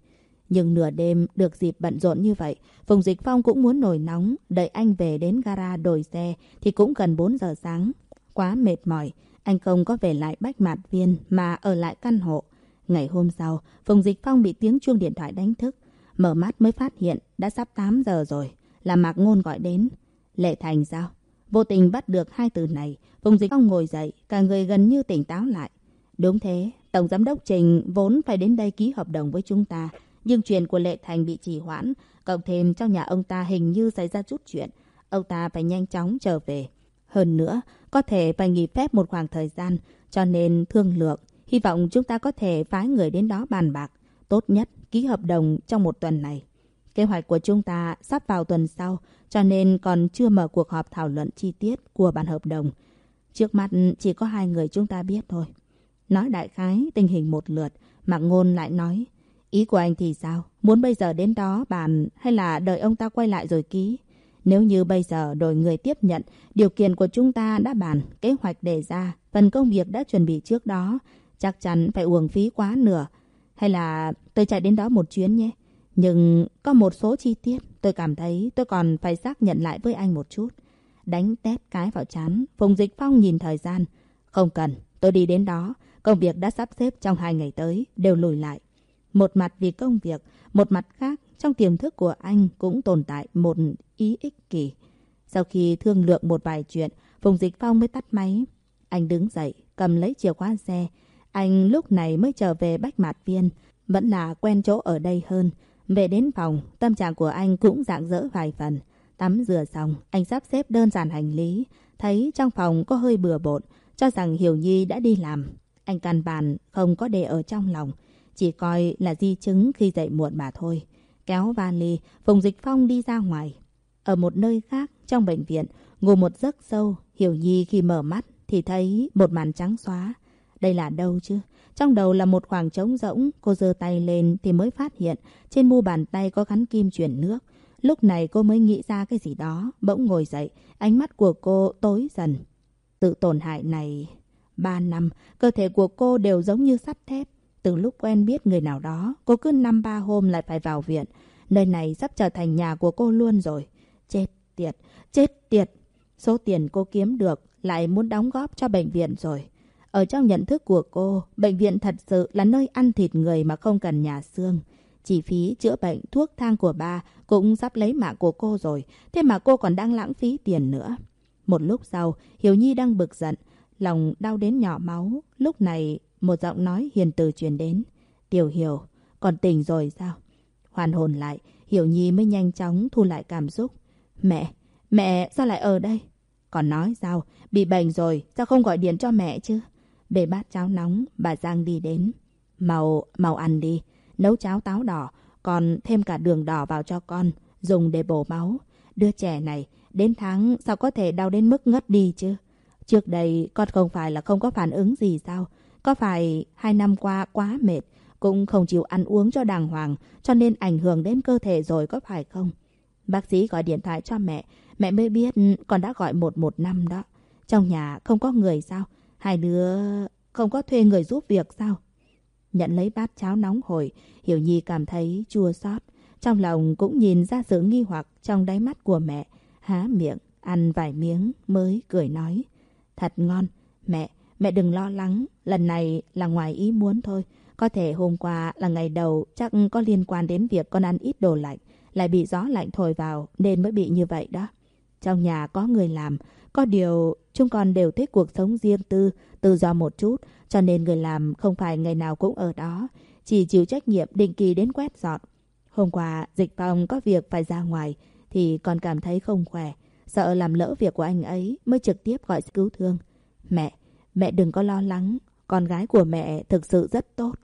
Nhưng nửa đêm được dịp bận rộn như vậy, Phùng Dịch Phong cũng muốn nổi nóng, đợi anh về đến gara đổi xe thì cũng gần 4 giờ sáng. Quá mệt mỏi, anh không có về lại Bách Mạt Viên mà ở lại căn hộ. Ngày hôm sau, Phùng Dịch Phong bị tiếng chuông điện thoại đánh thức. Mở mắt mới phát hiện đã sắp 8 giờ rồi, là Mạc Ngôn gọi đến. Lệ Thành sao? Vô tình bắt được hai từ này, Phùng Dịch Phong ngồi dậy, cả người gần như tỉnh táo lại. Đúng thế, Tổng Giám đốc Trình vốn phải đến đây ký hợp đồng với chúng ta, nhưng chuyện của Lệ Thành bị trì hoãn, cộng thêm trong nhà ông ta hình như xảy ra chút chuyện. Ông ta phải nhanh chóng trở về. Hơn nữa, có thể phải nghỉ phép một khoảng thời gian, cho nên thương lượng. Hy vọng chúng ta có thể phái người đến đó bàn bạc. Tốt nhất, ký hợp đồng trong một tuần này. Kế hoạch của chúng ta sắp vào tuần sau, cho nên còn chưa mở cuộc họp thảo luận chi tiết của bản hợp đồng. Trước mặt chỉ có hai người chúng ta biết thôi. Nói đại khái tình hình một lượt, Mạc Ngôn lại nói, ý của anh thì sao? Muốn bây giờ đến đó bàn hay là đợi ông ta quay lại rồi ký? Nếu như bây giờ đổi người tiếp nhận, điều kiện của chúng ta đã bàn, kế hoạch đề ra, phần công việc đã chuẩn bị trước đó, chắc chắn phải uổng phí quá nửa. Hay là tôi chạy đến đó một chuyến nhé. Nhưng có một số chi tiết tôi cảm thấy tôi còn phải xác nhận lại với anh một chút. Đánh tét cái vào chán, Phùng Dịch Phong nhìn thời gian. Không cần, tôi đi đến đó. công việc đã sắp xếp trong hai ngày tới đều lùi lại. Một mặt vì công việc, một mặt khác trong tiềm thức của anh cũng tồn tại một ý ích kỷ. Sau khi thương lượng một vài chuyện, Phùng Dịch Phong mới tắt máy. Anh đứng dậy, cầm lấy chìa khóa xe. Anh lúc này mới trở về Bách Mạt Viên. Vẫn là quen chỗ ở đây hơn. Về đến phòng, tâm trạng của anh cũng dạng dỡ vài phần. Tắm rửa xong, anh sắp xếp đơn giản hành lý. Thấy trong phòng có hơi bừa bộn, cho rằng Hiểu Nhi đã đi làm. Anh căn bản không có để ở trong lòng. Chỉ coi là di chứng khi dậy muộn mà thôi. Kéo vali, Phùng Dịch Phong đi ra ngoài. Ở một nơi khác, trong bệnh viện, ngủ một giấc sâu, Hiểu Nhi khi mở mắt thì thấy một màn trắng xóa. Đây là đâu chứ? Trong đầu là một khoảng trống rỗng, cô giơ tay lên thì mới phát hiện trên mu bàn tay có gắn kim chuyển nước. Lúc này cô mới nghĩ ra cái gì đó, bỗng ngồi dậy, ánh mắt của cô tối dần. Tự tổn hại này... Ba năm, cơ thể của cô đều giống như sắt thép. Từ lúc quen biết người nào đó, cô cứ năm ba hôm lại phải vào viện. Nơi này sắp trở thành nhà của cô luôn rồi. Chết tiệt, chết tiệt. Số tiền cô kiếm được lại muốn đóng góp cho bệnh viện rồi. Ở trong nhận thức của cô, bệnh viện thật sự là nơi ăn thịt người mà không cần nhà xương. Chi phí chữa bệnh, thuốc thang của ba cũng sắp lấy mạng của cô rồi. Thế mà cô còn đang lãng phí tiền nữa. Một lúc sau, Hiểu Nhi đang bực giận. Lòng đau đến nhỏ máu. Lúc này, một giọng nói hiền từ truyền đến. Tiểu Hiểu, còn tỉnh rồi sao? Hoàn hồn lại, Hiểu Nhi mới nhanh chóng thu lại cảm xúc. Mẹ, mẹ sao lại ở đây? Còn nói sao, bị bệnh rồi, sao không gọi điện cho mẹ chứ? Bề bát cháo nóng, bà Giang đi đến. Màu, màu ăn đi, nấu cháo táo đỏ, còn thêm cả đường đỏ vào cho con, dùng để bổ máu. Đứa trẻ này, đến tháng sao có thể đau đến mức ngất đi chứ? Trước đây con không phải là không có phản ứng gì sao? Có phải hai năm qua quá mệt, cũng không chịu ăn uống cho đàng hoàng, cho nên ảnh hưởng đến cơ thể rồi có phải không? Bác sĩ gọi điện thoại cho mẹ, mẹ mới biết con đã gọi 115 đó. Trong nhà không có người sao? Hai đứa không có thuê người giúp việc sao? Nhận lấy bát cháo nóng hổi, Hiểu Nhi cảm thấy chua xót. Trong lòng cũng nhìn ra sự nghi hoặc trong đáy mắt của mẹ. Há miệng, ăn vài miếng mới cười nói. Thật ngon. Mẹ, mẹ đừng lo lắng. Lần này là ngoài ý muốn thôi. Có thể hôm qua là ngày đầu chắc có liên quan đến việc con ăn ít đồ lạnh. Lại bị gió lạnh thổi vào nên mới bị như vậy đó. Trong nhà có người làm. Có điều chúng con đều thích cuộc sống riêng tư, tự do một chút. Cho nên người làm không phải ngày nào cũng ở đó. Chỉ chịu trách nhiệm định kỳ đến quét dọn. Hôm qua dịch phòng có việc phải ra ngoài thì còn cảm thấy không khỏe. Sợ làm lỡ việc của anh ấy mới trực tiếp gọi cứu thương. Mẹ, mẹ đừng có lo lắng. Con gái của mẹ thực sự rất tốt.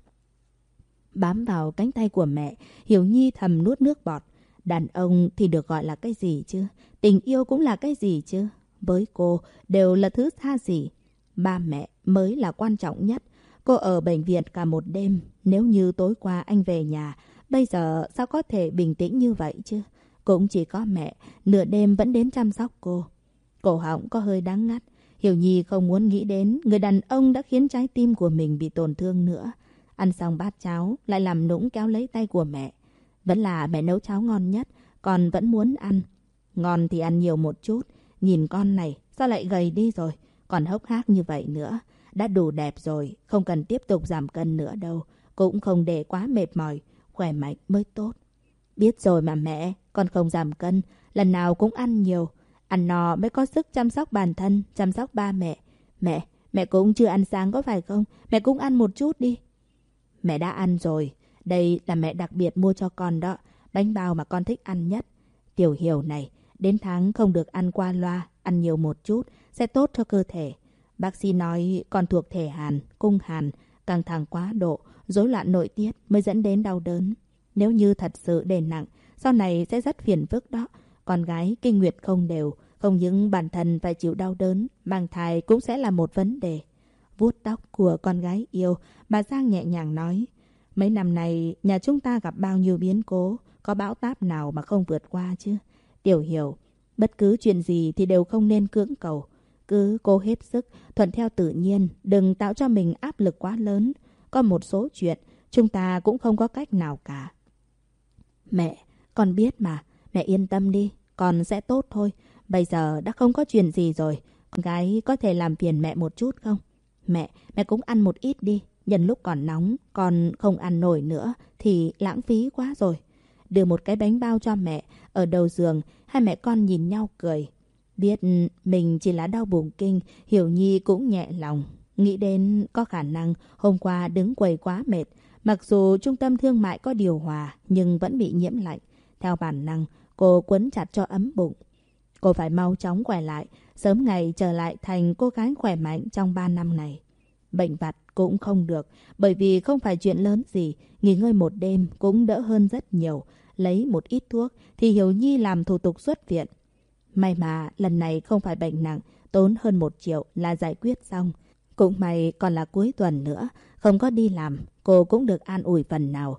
Bám vào cánh tay của mẹ, Hiểu Nhi thầm nuốt nước bọt. Đàn ông thì được gọi là cái gì chứ? Tình yêu cũng là cái gì chứ? Với cô đều là thứ xa xỉ. Ba mẹ mới là quan trọng nhất. Cô ở bệnh viện cả một đêm. Nếu như tối qua anh về nhà, bây giờ sao có thể bình tĩnh như vậy chứ? Cũng chỉ có mẹ, nửa đêm vẫn đến chăm sóc cô. Cổ họng có hơi đáng ngắt. Hiểu Nhi không muốn nghĩ đến người đàn ông đã khiến trái tim của mình bị tổn thương nữa. Ăn xong bát cháo, lại làm nũng kéo lấy tay của mẹ. Vẫn là mẹ nấu cháo ngon nhất, còn vẫn muốn ăn. Ngon thì ăn nhiều một chút. Nhìn con này, sao lại gầy đi rồi? Còn hốc hác như vậy nữa. Đã đủ đẹp rồi, không cần tiếp tục giảm cân nữa đâu. Cũng không để quá mệt mỏi, khỏe mạnh mới tốt. Biết rồi mà mẹ, con không giảm cân, lần nào cũng ăn nhiều. Ăn no mới có sức chăm sóc bản thân, chăm sóc ba mẹ. Mẹ, mẹ cũng chưa ăn sáng có phải không? Mẹ cũng ăn một chút đi. Mẹ đã ăn rồi. Đây là mẹ đặc biệt mua cho con đó. Bánh bao mà con thích ăn nhất. Tiểu hiểu này, đến tháng không được ăn qua loa, ăn nhiều một chút, sẽ tốt cho cơ thể. Bác sĩ nói còn thuộc thể hàn, cung hàn, căng thẳng quá độ, rối loạn nội tiết mới dẫn đến đau đớn. Nếu như thật sự đè nặng, sau này sẽ rất phiền phức đó. Con gái kinh nguyệt không đều, không những bản thân phải chịu đau đớn, mang thai cũng sẽ là một vấn đề. Vuốt tóc của con gái yêu, bà Giang nhẹ nhàng nói. Mấy năm này, nhà chúng ta gặp bao nhiêu biến cố, có bão táp nào mà không vượt qua chứ. Tiểu hiểu, bất cứ chuyện gì thì đều không nên cưỡng cầu. Cứ cố hết sức, thuận theo tự nhiên, đừng tạo cho mình áp lực quá lớn. Có một số chuyện, chúng ta cũng không có cách nào cả. Mẹ, con biết mà, mẹ yên tâm đi, con sẽ tốt thôi. Bây giờ đã không có chuyện gì rồi, con gái có thể làm phiền mẹ một chút không? Mẹ, mẹ cũng ăn một ít đi. Nhân lúc còn nóng, còn không ăn nổi nữa thì lãng phí quá rồi. Đưa một cái bánh bao cho mẹ. Ở đầu giường, hai mẹ con nhìn nhau cười. Biết mình chỉ là đau bụng kinh, Hiểu Nhi cũng nhẹ lòng. Nghĩ đến có khả năng hôm qua đứng quầy quá mệt. Mặc dù trung tâm thương mại có điều hòa, nhưng vẫn bị nhiễm lạnh. Theo bản năng, cô quấn chặt cho ấm bụng. Cô phải mau chóng khỏe lại, sớm ngày trở lại thành cô gái khỏe mạnh trong 3 năm này. Bệnh vặt cũng không được, bởi vì không phải chuyện lớn gì, nghỉ ngơi một đêm cũng đỡ hơn rất nhiều. Lấy một ít thuốc thì Hiểu Nhi làm thủ tục xuất viện. May mà lần này không phải bệnh nặng, tốn hơn một triệu là giải quyết xong. Cũng may còn là cuối tuần nữa, không có đi làm, cô cũng được an ủi phần nào.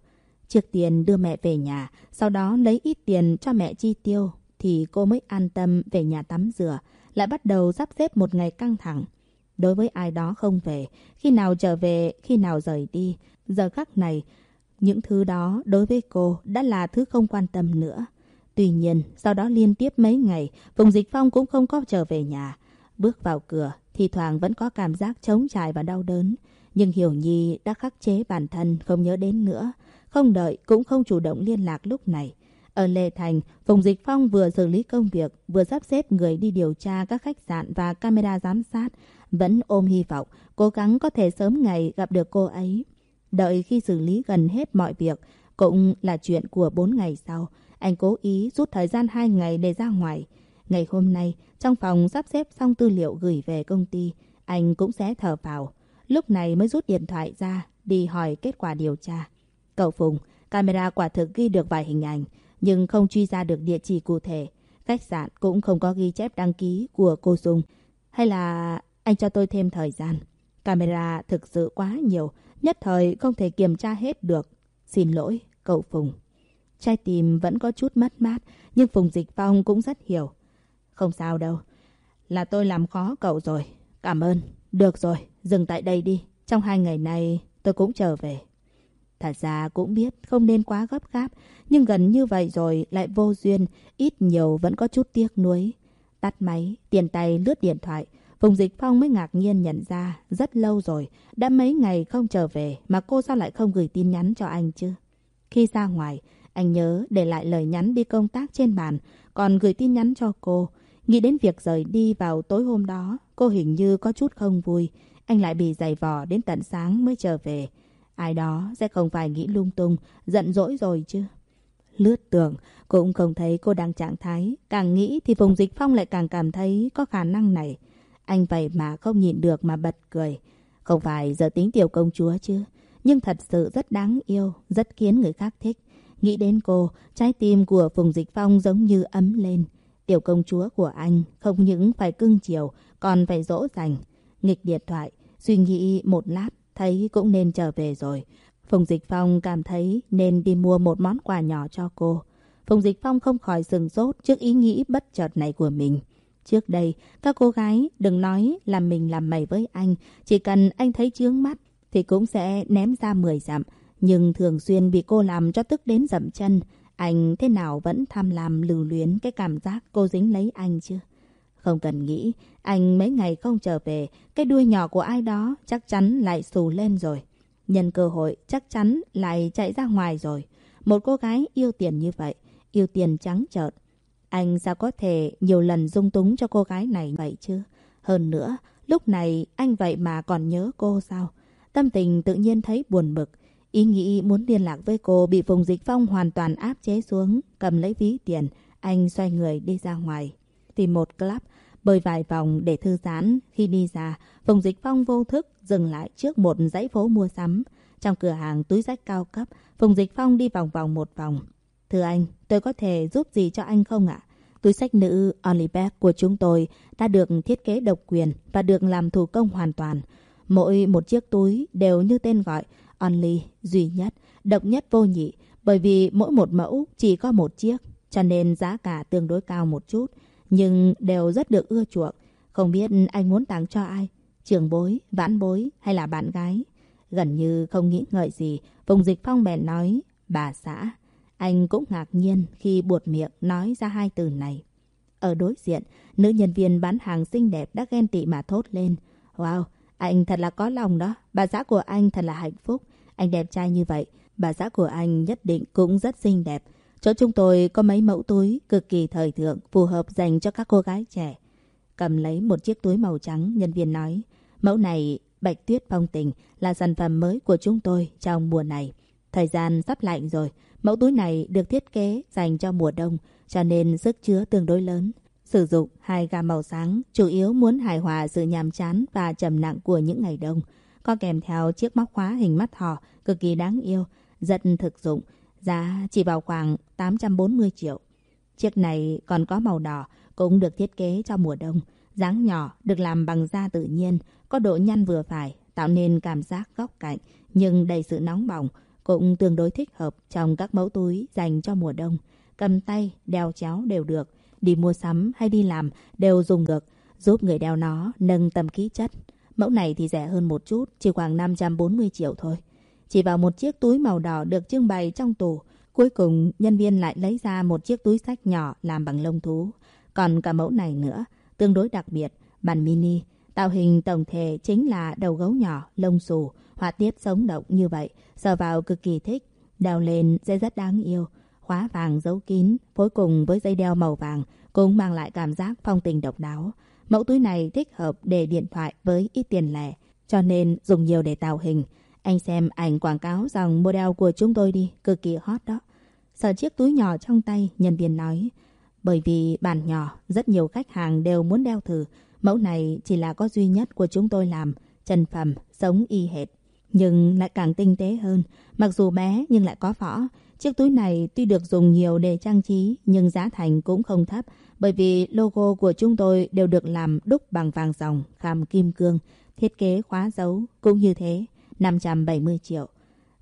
Trước tiền đưa mẹ về nhà, sau đó lấy ít tiền cho mẹ chi tiêu, thì cô mới an tâm về nhà tắm rửa, lại bắt đầu sắp xếp một ngày căng thẳng. Đối với ai đó không về, khi nào trở về, khi nào rời đi, giờ khắc này, những thứ đó đối với cô đã là thứ không quan tâm nữa. Tuy nhiên, sau đó liên tiếp mấy ngày, Phùng Dịch Phong cũng không có trở về nhà. Bước vào cửa, thì thoảng vẫn có cảm giác trống trải và đau đớn. Nhưng Hiểu Nhi đã khắc chế bản thân không nhớ đến nữa. Không đợi cũng không chủ động liên lạc lúc này. Ở Lê Thành, Phùng Dịch Phong vừa xử lý công việc, vừa sắp xếp người đi điều tra các khách sạn và camera giám sát. Vẫn ôm hy vọng, cố gắng có thể sớm ngày gặp được cô ấy. Đợi khi xử lý gần hết mọi việc, cũng là chuyện của 4 ngày sau. Anh cố ý rút thời gian 2 ngày để ra ngoài. Ngày hôm nay, trong phòng sắp xếp xong tư liệu gửi về công ty, anh cũng sẽ thở vào. Lúc này mới rút điện thoại ra, đi hỏi kết quả điều tra. Cậu Phùng, camera quả thực ghi được vài hình ảnh, nhưng không truy ra được địa chỉ cụ thể. Khách sạn cũng không có ghi chép đăng ký của cô Dung. Hay là anh cho tôi thêm thời gian. Camera thực sự quá nhiều, nhất thời không thể kiểm tra hết được. Xin lỗi, cậu Phùng. Trái tim vẫn có chút mất mát, nhưng Phùng Dịch Phong cũng rất hiểu. Không sao đâu, là tôi làm khó cậu rồi. Cảm ơn. Được rồi, dừng tại đây đi. Trong hai ngày này tôi cũng trở về. Thật ra cũng biết không nên quá gấp gáp, nhưng gần như vậy rồi lại vô duyên, ít nhiều vẫn có chút tiếc nuối. Tắt máy, tiền tay lướt điện thoại, Phùng Dịch Phong mới ngạc nhiên nhận ra rất lâu rồi, đã mấy ngày không trở về mà cô sao lại không gửi tin nhắn cho anh chứ? Khi ra ngoài, anh nhớ để lại lời nhắn đi công tác trên bàn, còn gửi tin nhắn cho cô. Nghĩ đến việc rời đi vào tối hôm đó, cô hình như có chút không vui. Anh lại bị giày vò đến tận sáng mới trở về. Ai đó sẽ không phải nghĩ lung tung, giận dỗi rồi chứ. Lướt tưởng, cũng không thấy cô đang trạng thái. Càng nghĩ thì Phùng Dịch Phong lại càng cảm thấy có khả năng này. Anh vậy mà không nhìn được mà bật cười. Không phải giờ tính tiểu công chúa chứ. Nhưng thật sự rất đáng yêu, rất khiến người khác thích. Nghĩ đến cô, trái tim của Phùng Dịch Phong giống như ấm lên. Tiểu công chúa của anh không những phải cưng chiều, còn phải dỗ dành. Nghịch điện thoại, suy nghĩ một lát, thấy cũng nên trở về rồi. Phùng Dịch Phong cảm thấy nên đi mua một món quà nhỏ cho cô. Phùng Dịch Phong không khỏi sừng sốt trước ý nghĩ bất chợt này của mình. Trước đây, các cô gái đừng nói là mình làm mày với anh. Chỉ cần anh thấy chướng mắt thì cũng sẽ ném ra 10 dặm. Nhưng thường xuyên bị cô làm cho tức đến dậm chân. Anh thế nào vẫn tham lam lưu luyến cái cảm giác cô dính lấy anh chứ? Không cần nghĩ, anh mấy ngày không trở về, cái đuôi nhỏ của ai đó chắc chắn lại xù lên rồi. Nhân cơ hội chắc chắn lại chạy ra ngoài rồi. Một cô gái yêu tiền như vậy, yêu tiền trắng trợn. Anh sao có thể nhiều lần dung túng cho cô gái này vậy chứ? Hơn nữa, lúc này anh vậy mà còn nhớ cô sao? Tâm tình tự nhiên thấy buồn bực. Ý nghĩ muốn liên lạc với cô bị Phùng Dịch Phong hoàn toàn áp chế xuống, cầm lấy ví tiền, anh xoay người đi ra ngoài. Tìm một club, bơi vài vòng để thư giãn. Khi đi ra, Phùng Dịch Phong vô thức dừng lại trước một dãy phố mua sắm. Trong cửa hàng túi sách cao cấp, Phùng Dịch Phong đi vòng vòng một vòng. Thưa anh, tôi có thể giúp gì cho anh không ạ? Túi sách nữ Olibag của chúng tôi đã được thiết kế độc quyền và được làm thủ công hoàn toàn. Mỗi một chiếc túi đều như tên gọi Only, duy nhất, độc nhất vô nhị, bởi vì mỗi một mẫu chỉ có một chiếc, cho nên giá cả tương đối cao một chút, nhưng đều rất được ưa chuộng. Không biết anh muốn tặng cho ai? Trường bối, vãn bối hay là bạn gái? Gần như không nghĩ ngợi gì, Phùng Dịch Phong bèn nói, bà xã. Anh cũng ngạc nhiên khi buột miệng nói ra hai từ này. Ở đối diện, nữ nhân viên bán hàng xinh đẹp đã ghen tị mà thốt lên. Wow, Anh thật là có lòng đó. Bà xã của anh thật là hạnh phúc. Anh đẹp trai như vậy. Bà xã của anh nhất định cũng rất xinh đẹp. Chỗ chúng tôi có mấy mẫu túi cực kỳ thời thượng, phù hợp dành cho các cô gái trẻ. Cầm lấy một chiếc túi màu trắng, nhân viên nói. Mẫu này, Bạch Tuyết Phong Tình, là sản phẩm mới của chúng tôi trong mùa này. Thời gian sắp lạnh rồi. Mẫu túi này được thiết kế dành cho mùa đông, cho nên sức chứa tương đối lớn. Sử dụng hai gam màu sáng, chủ yếu muốn hài hòa sự nhàm chán và trầm nặng của những ngày đông. Có kèm theo chiếc móc khóa hình mắt thỏ, cực kỳ đáng yêu, rất thực dụng, giá chỉ vào khoảng 840 triệu. Chiếc này còn có màu đỏ, cũng được thiết kế cho mùa đông. dáng nhỏ, được làm bằng da tự nhiên, có độ nhăn vừa phải, tạo nên cảm giác góc cạnh, nhưng đầy sự nóng bỏng, cũng tương đối thích hợp trong các mẫu túi dành cho mùa đông. Cầm tay, đeo chéo đều được, đi mua sắm hay đi làm đều dùng được, giúp người đeo nó nâng tầm khí chất. Mẫu này thì rẻ hơn một chút, chỉ khoảng 540 triệu thôi. Chỉ vào một chiếc túi màu đỏ được trưng bày trong tủ. Cuối cùng, nhân viên lại lấy ra một chiếc túi sách nhỏ làm bằng lông thú. Còn cả mẫu này nữa, tương đối đặc biệt, bản mini. Tạo hình tổng thể chính là đầu gấu nhỏ, lông xù, họa tiết sống động như vậy. Sờ vào cực kỳ thích, đeo lên sẽ rất đáng yêu. Khóa vàng giấu kín, phối cùng với dây đeo màu vàng cũng mang lại cảm giác phong tình độc đáo. Mẫu túi này thích hợp để điện thoại với ít tiền lẻ, cho nên dùng nhiều để tạo hình. Anh xem ảnh quảng cáo dòng model của chúng tôi đi, cực kỳ hot đó. Sờ chiếc túi nhỏ trong tay, nhân viên nói. Bởi vì bản nhỏ, rất nhiều khách hàng đều muốn đeo thử. Mẫu này chỉ là có duy nhất của chúng tôi làm, chân phẩm, giống y hệt. Nhưng lại càng tinh tế hơn, mặc dù bé nhưng lại có vỏ. Chiếc túi này tuy được dùng nhiều để trang trí, nhưng giá thành cũng không thấp, bởi vì logo của chúng tôi đều được làm đúc bằng vàng ròng, khảm kim cương, thiết kế khóa dấu cũng như thế, 570 triệu.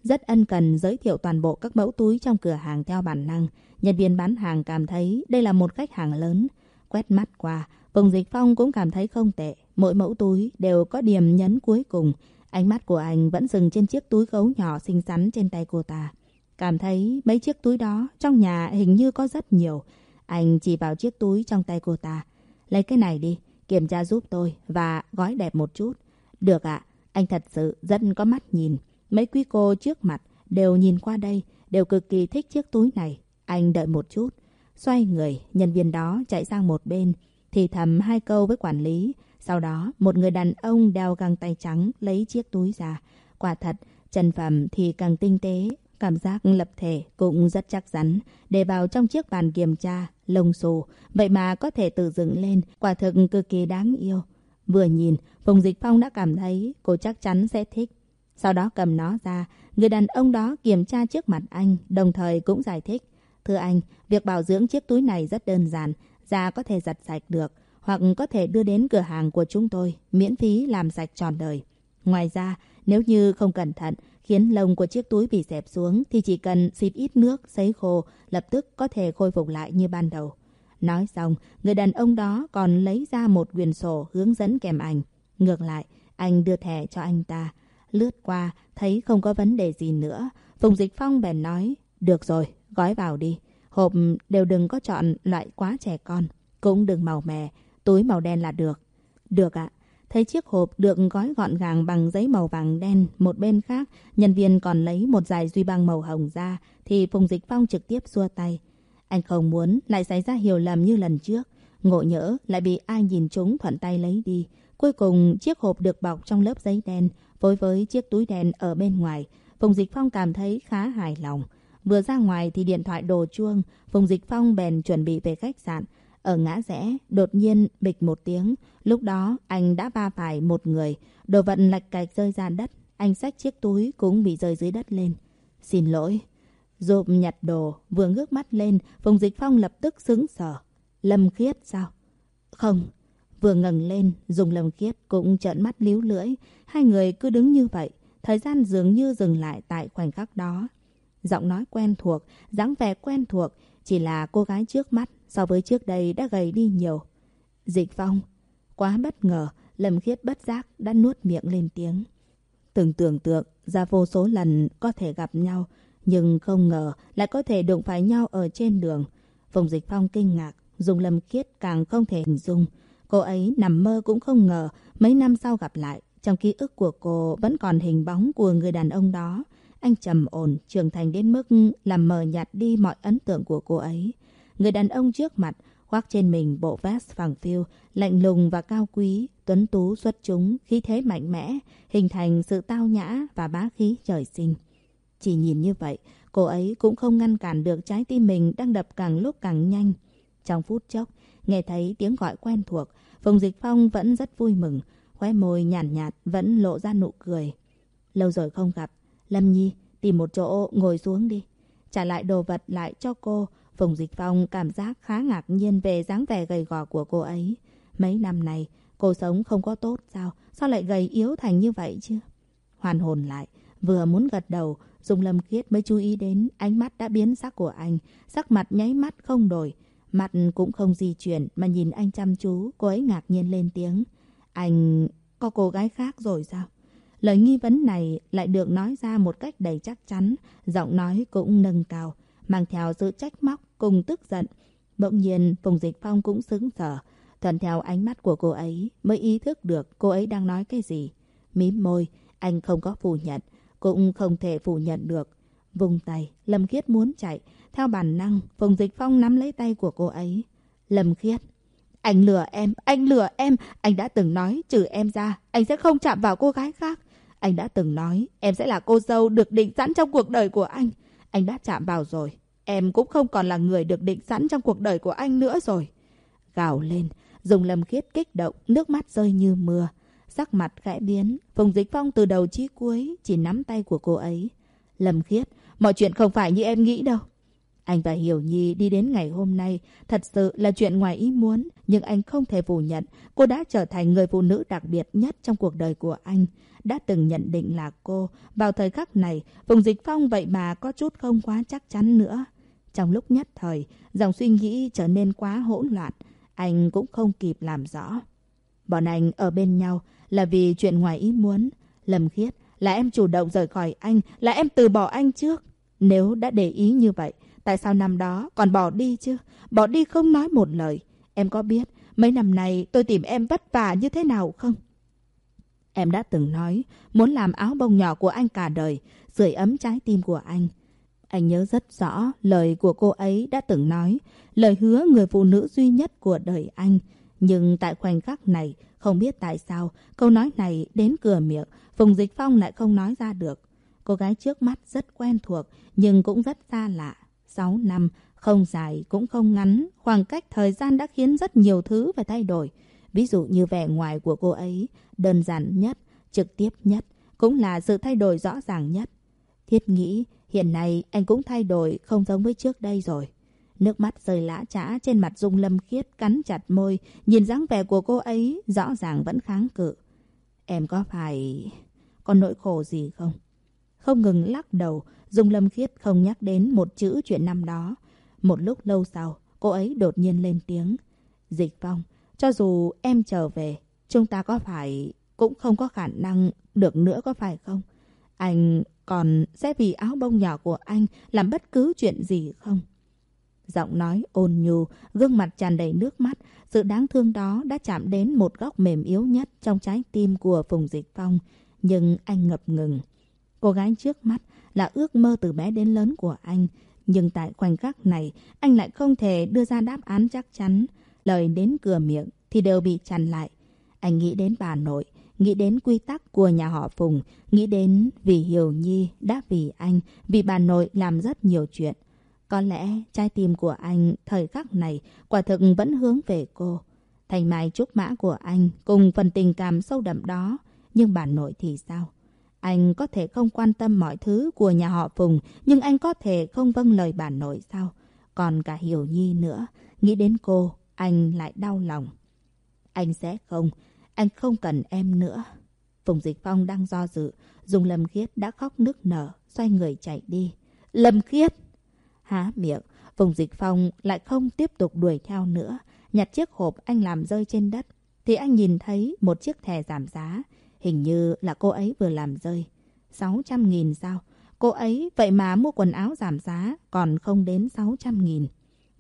Rất ân cần giới thiệu toàn bộ các mẫu túi trong cửa hàng theo bản năng. Nhân viên bán hàng cảm thấy đây là một khách hàng lớn. Quét mắt qua, Phùng Dịch Phong cũng cảm thấy không tệ. Mỗi mẫu túi đều có điểm nhấn cuối cùng. Ánh mắt của anh vẫn dừng trên chiếc túi gấu nhỏ xinh xắn trên tay cô ta. Cảm thấy mấy chiếc túi đó trong nhà hình như có rất nhiều. Anh chỉ vào chiếc túi trong tay cô ta. Lấy cái này đi, kiểm tra giúp tôi và gói đẹp một chút. Được ạ, anh thật sự rất có mắt nhìn. Mấy quý cô trước mặt đều nhìn qua đây, đều cực kỳ thích chiếc túi này. Anh đợi một chút. Xoay người, nhân viên đó chạy sang một bên, thì thầm hai câu với quản lý. Sau đó, một người đàn ông đeo găng tay trắng lấy chiếc túi ra. Quả thật, chân phẩm thì càng tinh tế, Cảm giác lập thể cũng rất chắc chắn. Để vào trong chiếc bàn kiểm tra, lông xù, vậy mà có thể tự dựng lên, quả thực cực kỳ đáng yêu. Vừa nhìn, Phùng Dịch Phong đã cảm thấy cô chắc chắn sẽ thích. Sau đó cầm nó ra, người đàn ông đó kiểm tra trước mặt anh, đồng thời cũng giải thích. Thưa anh, việc bảo dưỡng chiếc túi này rất đơn giản, da có thể giặt sạch được, hoặc có thể đưa đến cửa hàng của chúng tôi, miễn phí làm sạch tròn đời. Ngoài ra, nếu như không cẩn thận, khiến lông của chiếc túi bị dẹp xuống thì chỉ cần xịt ít nước, sấy khô, lập tức có thể khôi phục lại như ban đầu. Nói xong, người đàn ông đó còn lấy ra một quyển sổ hướng dẫn kèm ảnh. Ngược lại, anh đưa thẻ cho anh ta. Lướt qua, thấy không có vấn đề gì nữa. Phùng Dịch Phong bèn nói, được rồi, gói vào đi. Hộp đều đừng có chọn loại quá trẻ con. Cũng đừng màu mè, túi màu đen là được. Được ạ, Thấy chiếc hộp được gói gọn gàng bằng giấy màu vàng đen, một bên khác, nhân viên còn lấy một dài duy băng màu hồng ra, thì Phùng Dịch Phong trực tiếp xua tay. Anh không muốn lại xảy ra hiểu lầm như lần trước. Ngộ nhỡ lại bị ai nhìn chúng thuận tay lấy đi. Cuối cùng, chiếc hộp được bọc trong lớp giấy đen, phối với chiếc túi đen ở bên ngoài. Phùng Dịch Phong cảm thấy khá hài lòng. Vừa ra ngoài thì điện thoại đổ chuông, Phùng Dịch Phong bèn chuẩn bị về khách sạn. Ở ngã rẽ, đột nhiên bịch một tiếng. Lúc đó, anh đã va phải một người. Đồ vật lạch cạch rơi ra đất. Anh xách chiếc túi cũng bị rơi dưới đất lên. Xin lỗi. Dộp nhặt đồ, vừa ngước mắt lên, Phùng Dịch Phong lập tức sững sờ. Lâm Khiết sao? Không. Vừa ngẩng lên, dùng Lâm Khiết cũng trợn mắt líu lưỡi. Hai người cứ đứng như vậy. Thời gian dường như dừng lại tại khoảnh khắc đó. Giọng nói quen thuộc, dáng vẻ quen thuộc, chỉ là cô gái trước mắt so với trước đây đã gầy đi nhiều. Dịch Phong, quá bất ngờ, Lâm Khiết bất giác đã nuốt miệng lên tiếng. Từng tưởng tượng ra vô số lần có thể gặp nhau, nhưng không ngờ lại có thể đụng phải nhau ở trên đường. Phùng Dịch Phong kinh ngạc, dùng Lâm Khiết càng không thể hình dung. Cô ấy nằm mơ cũng không ngờ mấy năm sau gặp lại, Trong ký ức của cô vẫn còn hình bóng của người đàn ông đó. Anh trầm ổn, trưởng thành đến mức làm mờ nhạt đi mọi ấn tượng của cô ấy. Người đàn ông trước mặt khoác trên mình bộ vest phẳng phiu, lạnh lùng và cao quý, tuấn tú xuất chúng, khí thế mạnh mẽ, hình thành sự tao nhã và bá khí trời sinh. Chỉ nhìn như vậy, cô ấy cũng không ngăn cản được trái tim mình đang đập càng lúc càng nhanh. Trong phút chốc, nghe thấy tiếng gọi quen thuộc, Phùng Dịch Phong vẫn rất vui mừng, khóe môi nhàn nhạt, nhạt vẫn lộ ra nụ cười. Lâu rồi không gặp, Lâm Nhi, tìm một chỗ ngồi xuống đi. Trả lại đồ vật lại cho cô, Phùng Dịch Phong cảm giác khá ngạc nhiên về dáng vẻ gầy gò của cô ấy. Mấy năm này, cô sống không có tốt sao? Sao lại gầy yếu thành như vậy chứ? Hoàn hồn lại, vừa muốn gật đầu, Dung Lâm Khiết mới chú ý đến ánh mắt đã biến sắc của anh. Sắc mặt nháy mắt không đổi, mặt cũng không di chuyển mà nhìn anh chăm chú, cô ấy ngạc nhiên lên tiếng. Anh có cô gái khác rồi sao? Lời nghi vấn này lại được nói ra một cách đầy chắc chắn, giọng nói cũng nâng cao, mang theo sự trách móc cùng tức giận. Bỗng nhiên, Phùng Dịch Phong cũng sững sờ. Thuận theo ánh mắt của cô ấy mới ý thức được cô ấy đang nói cái gì. Mím môi, anh không có phủ nhận, cũng không thể phủ nhận được. Vùng tay, Lâm Khiết muốn chạy. Theo bản năng, Phùng Dịch Phong nắm lấy tay của cô ấy. Lâm Khiết, anh lừa em, anh lừa em. Anh đã từng nói, trừ em ra, anh sẽ không chạm vào cô gái khác. Anh đã từng nói, em sẽ là cô dâu được định sẵn trong cuộc đời của anh. Anh đã chạm vào rồi. Em cũng không còn là người được định sẵn trong cuộc đời của anh nữa rồi. Gào lên, dùng lâm khiết kích động, nước mắt rơi như mưa. Sắc mặt khẽ biến, Phùng Dịch Phong từ đầu chí cuối chỉ nắm tay của cô ấy. Lâm khiết, mọi chuyện không phải như em nghĩ đâu. Anh và Hiểu Nhi đi đến ngày hôm nay thật sự là chuyện ngoài ý muốn, nhưng anh không thể phủ nhận cô đã trở thành người phụ nữ đặc biệt nhất trong cuộc đời của anh. Đã từng nhận định là cô, vào thời khắc này, vùng Dịch Phong vậy mà có chút không quá chắc chắn nữa. Trong lúc nhất thời, dòng suy nghĩ trở nên quá hỗn loạn, anh cũng không kịp làm rõ. Bọn anh ở bên nhau là vì chuyện ngoài ý muốn. Lâm Khiết, là em chủ động rời khỏi anh, là em từ bỏ anh trước. Nếu đã để ý như vậy, tại sao năm đó còn bỏ đi chứ? Bỏ đi không nói một lời. Em có biết mấy năm nay tôi tìm em vất vả như thế nào không? Em đã từng nói muốn làm áo bông nhỏ của anh cả đời, sưởi ấm trái tim của anh. Anh nhớ rất rõ lời của cô ấy đã từng nói, lời hứa người phụ nữ duy nhất của đời anh. Nhưng tại khoảnh khắc này, không biết tại sao, câu nói này đến cửa miệng, Phùng Dịch Phong lại không nói ra được. Cô gái trước mắt rất quen thuộc, nhưng cũng rất xa lạ. Sáu năm, không dài cũng không ngắn, khoảng cách thời gian đã khiến rất nhiều thứ phải thay đổi. Ví dụ như vẻ ngoài của cô ấy, đơn giản nhất, trực tiếp nhất, cũng là sự thay đổi rõ ràng nhất. Thiết nghĩ, hiện nay anh cũng thay đổi không giống với trước đây rồi. Nước mắt rơi lã trã trên mặt Dung Lâm Khiết cắn chặt môi, nhìn dáng vẻ của cô ấy rõ ràng vẫn kháng cự. Em có phải có nỗi khổ gì không? Không ngừng lắc đầu, Dung Lâm Khiết không nhắc đến một chữ chuyện năm đó. Một lúc lâu sau, cô ấy đột nhiên lên tiếng. Dịch Phong, cho dù em trở về, chúng ta có phải cũng không có khả năng được nữa có phải không? Anh còn sẽ vì áo bông nhỏ của anh làm bất cứ chuyện gì không? Giọng nói ôn nhu, gương mặt tràn đầy nước mắt, sự đáng thương đó đã chạm đến một góc mềm yếu nhất trong trái tim của Phùng Dịch Phong. Nhưng anh ngập ngừng. Cô gái trước mắt là ước mơ từ bé đến lớn của anh. Nhưng tại khoảnh khắc này, anh lại không thể đưa ra đáp án chắc chắn. Lời đến cửa miệng thì đều bị chặn lại. Anh nghĩ đến bà nội, nghĩ đến quy tắc của nhà họ Phùng, nghĩ đến vì Hiểu Nhi đã vì anh, vì bà nội làm rất nhiều chuyện. Có lẽ trái tim của anh thời khắc này quả thực vẫn hướng về cô. Thành mai trúc mã của anh cùng phần tình cảm sâu đậm đó. Nhưng bà nội thì sao? Anh có thể không quan tâm mọi thứ của nhà họ Phùng, nhưng anh có thể không vâng lời bà nội sao? Còn cả Hiểu Nhi nữa, nghĩ đến cô, anh lại đau lòng. Anh sẽ không, anh không cần em nữa. Phùng Dịch Phong đang do dự, dùng Lâm Khiết đã khóc nức nở, xoay người chạy đi. Lâm Khiết! Há miệng, Phùng Dịch Phong lại không tiếp tục đuổi theo nữa. Nhặt chiếc hộp anh làm rơi trên đất, thì anh nhìn thấy một chiếc thẻ giảm giá. Hình như là cô ấy vừa làm rơi. 600 nghìn sao? Cô ấy vậy mà mua quần áo giảm giá còn không đến 600 nghìn.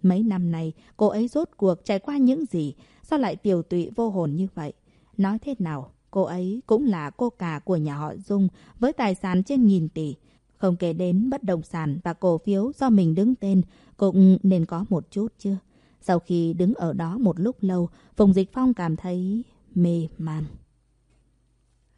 Mấy năm nay cô ấy rốt cuộc trải qua những gì? Sao lại tiểu tụy vô hồn như vậy? Nói thế nào? cô ấy cũng là cô cả của nhà họ Dung với tài sản trên nghìn tỷ. Không kể đến bất động sản và cổ phiếu do mình đứng tên cũng nên có một chút chứ. Sau khi đứng ở đó một lúc lâu, Phùng Dịch Phong cảm thấy mê man.